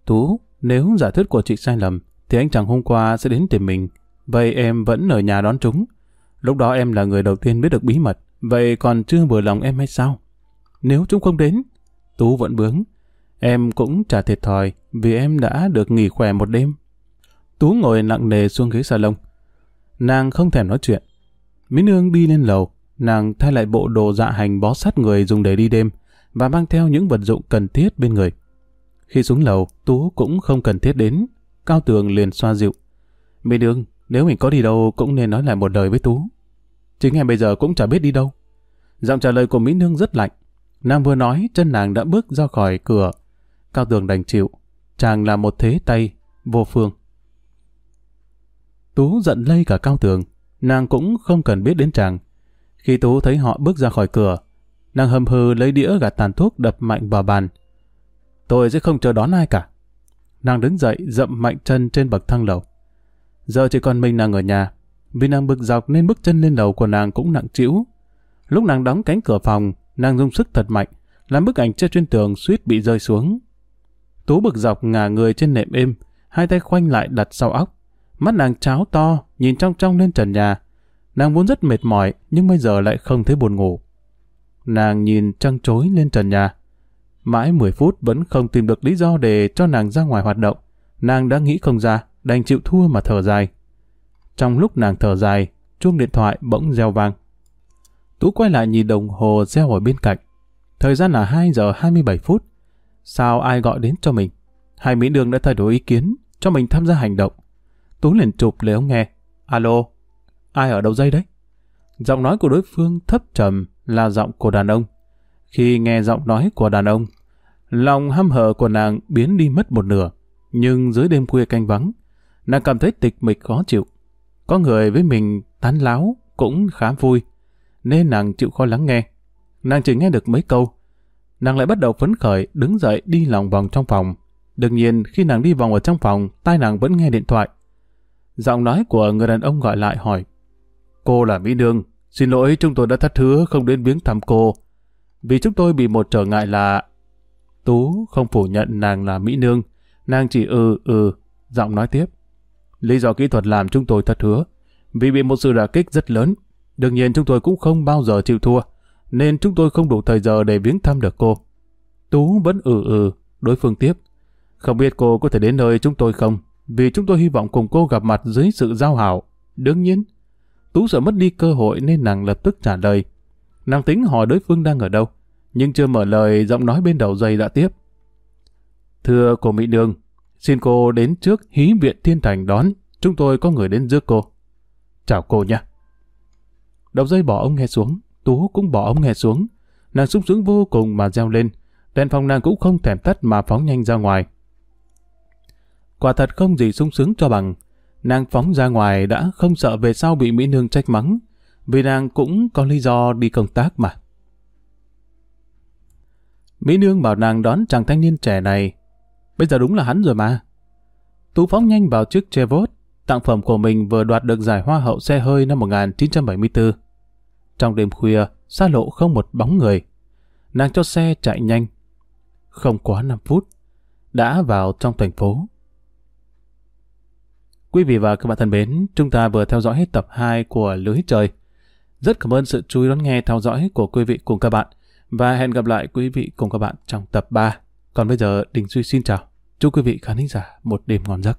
Tú, nếu giả thuyết của chị sai lầm, thì anh chàng hôm qua sẽ đến tìm mình. Vậy em vẫn ở nhà đón chúng. Lúc đó em là người đầu tiên biết được bí mật, vậy còn chưa vừa lòng em hay sao? Nếu chúng không đến, Tú vẫn bướng. Em cũng trả thiệt thòi vì em đã được nghỉ khỏe một đêm. Tú ngồi nặng nề xuống ghế salon. Nàng không thèm nói chuyện. Mỹ Nương đi lên lầu, nàng thay lại bộ đồ dạ hành bó sát người dùng để đi đêm và mang theo những vật dụng cần thiết bên người. Khi xuống lầu, Tú cũng không cần thiết đến. Cao Tường liền xoa dịu. Mỹ Nương, nếu mình có đi đâu cũng nên nói lại một lời với Tú. Chính em bây giờ cũng chả biết đi đâu. Giọng trả lời của Mỹ Nương rất lạnh. Nàng vừa nói, chân nàng đã bước ra khỏi cửa. Cao Tường đành chịu. Chàng là một thế tay, vô phương. Tú giận lây cả Cao Tường. Nàng cũng không cần biết đến chàng. Khi Tú thấy họ bước ra khỏi cửa, nàng hầm hừ lấy đĩa gạt tàn thuốc đập mạnh vào bàn. Tôi sẽ không chờ đón ai cả. Nàng đứng dậy dậm mạnh chân trên bậc thang lầu. Giờ chỉ còn mình nàng ở nhà. Vì nàng bực dọc nên bước chân lên lầu của nàng cũng nặng trĩu. Lúc nàng đóng cánh cửa phòng, nàng dùng sức thật mạnh, làm bức ảnh treo trên tường suýt bị rơi xuống. Tú bực dọc ngả người trên nệm êm, hai tay khoanh lại đặt sau óc. Mắt nàng cháo to, nhìn trong trong lên trần nhà. Nàng vốn rất mệt mỏi, nhưng bây giờ lại không thấy buồn ngủ. Nàng nhìn trăng trối lên trần nhà. Mãi 10 phút vẫn không tìm được lý do để cho nàng ra ngoài hoạt động. Nàng đã nghĩ không ra, đành chịu thua mà thở dài. Trong lúc nàng thở dài, chuông điện thoại bỗng reo vang. Tú quay lại nhìn đồng hồ reo ở bên cạnh. Thời gian là 2 giờ 27 phút. Sao ai gọi đến cho mình? Hai Mỹ Đường đã thay đổi ý kiến, cho mình tham gia hành động. Tú liền chụp lấy ông nghe. Alo, ai ở đầu dây đấy? Giọng nói của đối phương thấp trầm là giọng của đàn ông. Khi nghe giọng nói của đàn ông, lòng hăm hở của nàng biến đi mất một nửa. Nhưng dưới đêm khuya canh vắng, nàng cảm thấy tịch mịch khó chịu. Có người với mình tán láo cũng khá vui, nên nàng chịu khó lắng nghe. Nàng chỉ nghe được mấy câu. Nàng lại bắt đầu phấn khởi, đứng dậy đi lòng vòng trong phòng. Đương nhiên, khi nàng đi vòng ở trong phòng, tai nàng vẫn nghe điện thoại. Giọng nói của người đàn ông gọi lại hỏi. Cô là Mỹ Nương, xin lỗi chúng tôi đã thất hứa không đến viếng thăm cô. Vì chúng tôi bị một trở ngại là... Tú không phủ nhận nàng là Mỹ Nương, nàng chỉ ừ ừ, giọng nói tiếp. Lý do kỹ thuật làm chúng tôi thất hứa, vì bị một sự đả kích rất lớn. Đương nhiên chúng tôi cũng không bao giờ chịu thua, nên chúng tôi không đủ thời giờ để viếng thăm được cô. Tú vẫn ừ ừ, đối phương tiếp. Không biết cô có thể đến nơi chúng tôi không, vì chúng tôi hy vọng cùng cô gặp mặt dưới sự giao hảo. Đương nhiên, Tú sợ mất đi cơ hội nên nàng lập tức trả lời. Nàng tính hỏi đối phương đang ở đâu, nhưng chưa mở lời giọng nói bên đầu dây đã tiếp. Thưa cô Mỹ Đường, xin cô đến trước hí viện Thiên Thành đón, chúng tôi có người đến giữa cô. Chào cô nha. Đầu dây bỏ ông nghe xuống, Tú cũng bỏ ông nghe xuống. Nàng sung sướng vô cùng mà reo lên, đèn phòng nàng cũng không thèm tắt mà phóng nhanh ra ngoài. Quả thật không gì sung sướng cho bằng. Nàng phóng ra ngoài đã không sợ về sau bị Mỹ Nương trách mắng, vì nàng cũng có lý do đi công tác mà. Mỹ Nương bảo nàng đón chàng thanh niên trẻ này. Bây giờ đúng là hắn rồi mà. Tú phóng nhanh vào chiếc Chevrolet, tặng phẩm của mình vừa đoạt được giải hoa hậu xe hơi năm 1974. Trong đêm khuya, xa lộ không một bóng người. Nàng cho xe chạy nhanh. Không quá 5 phút, đã vào trong thành phố. Quý vị và các bạn thân mến, chúng ta vừa theo dõi hết tập 2 của Lưới Trời. Rất cảm ơn sự chú ý đón nghe theo dõi của quý vị cùng các bạn và hẹn gặp lại quý vị cùng các bạn trong tập 3. Còn bây giờ Đình Duy xin chào. Chúc quý vị khán giả một đêm ngon giấc.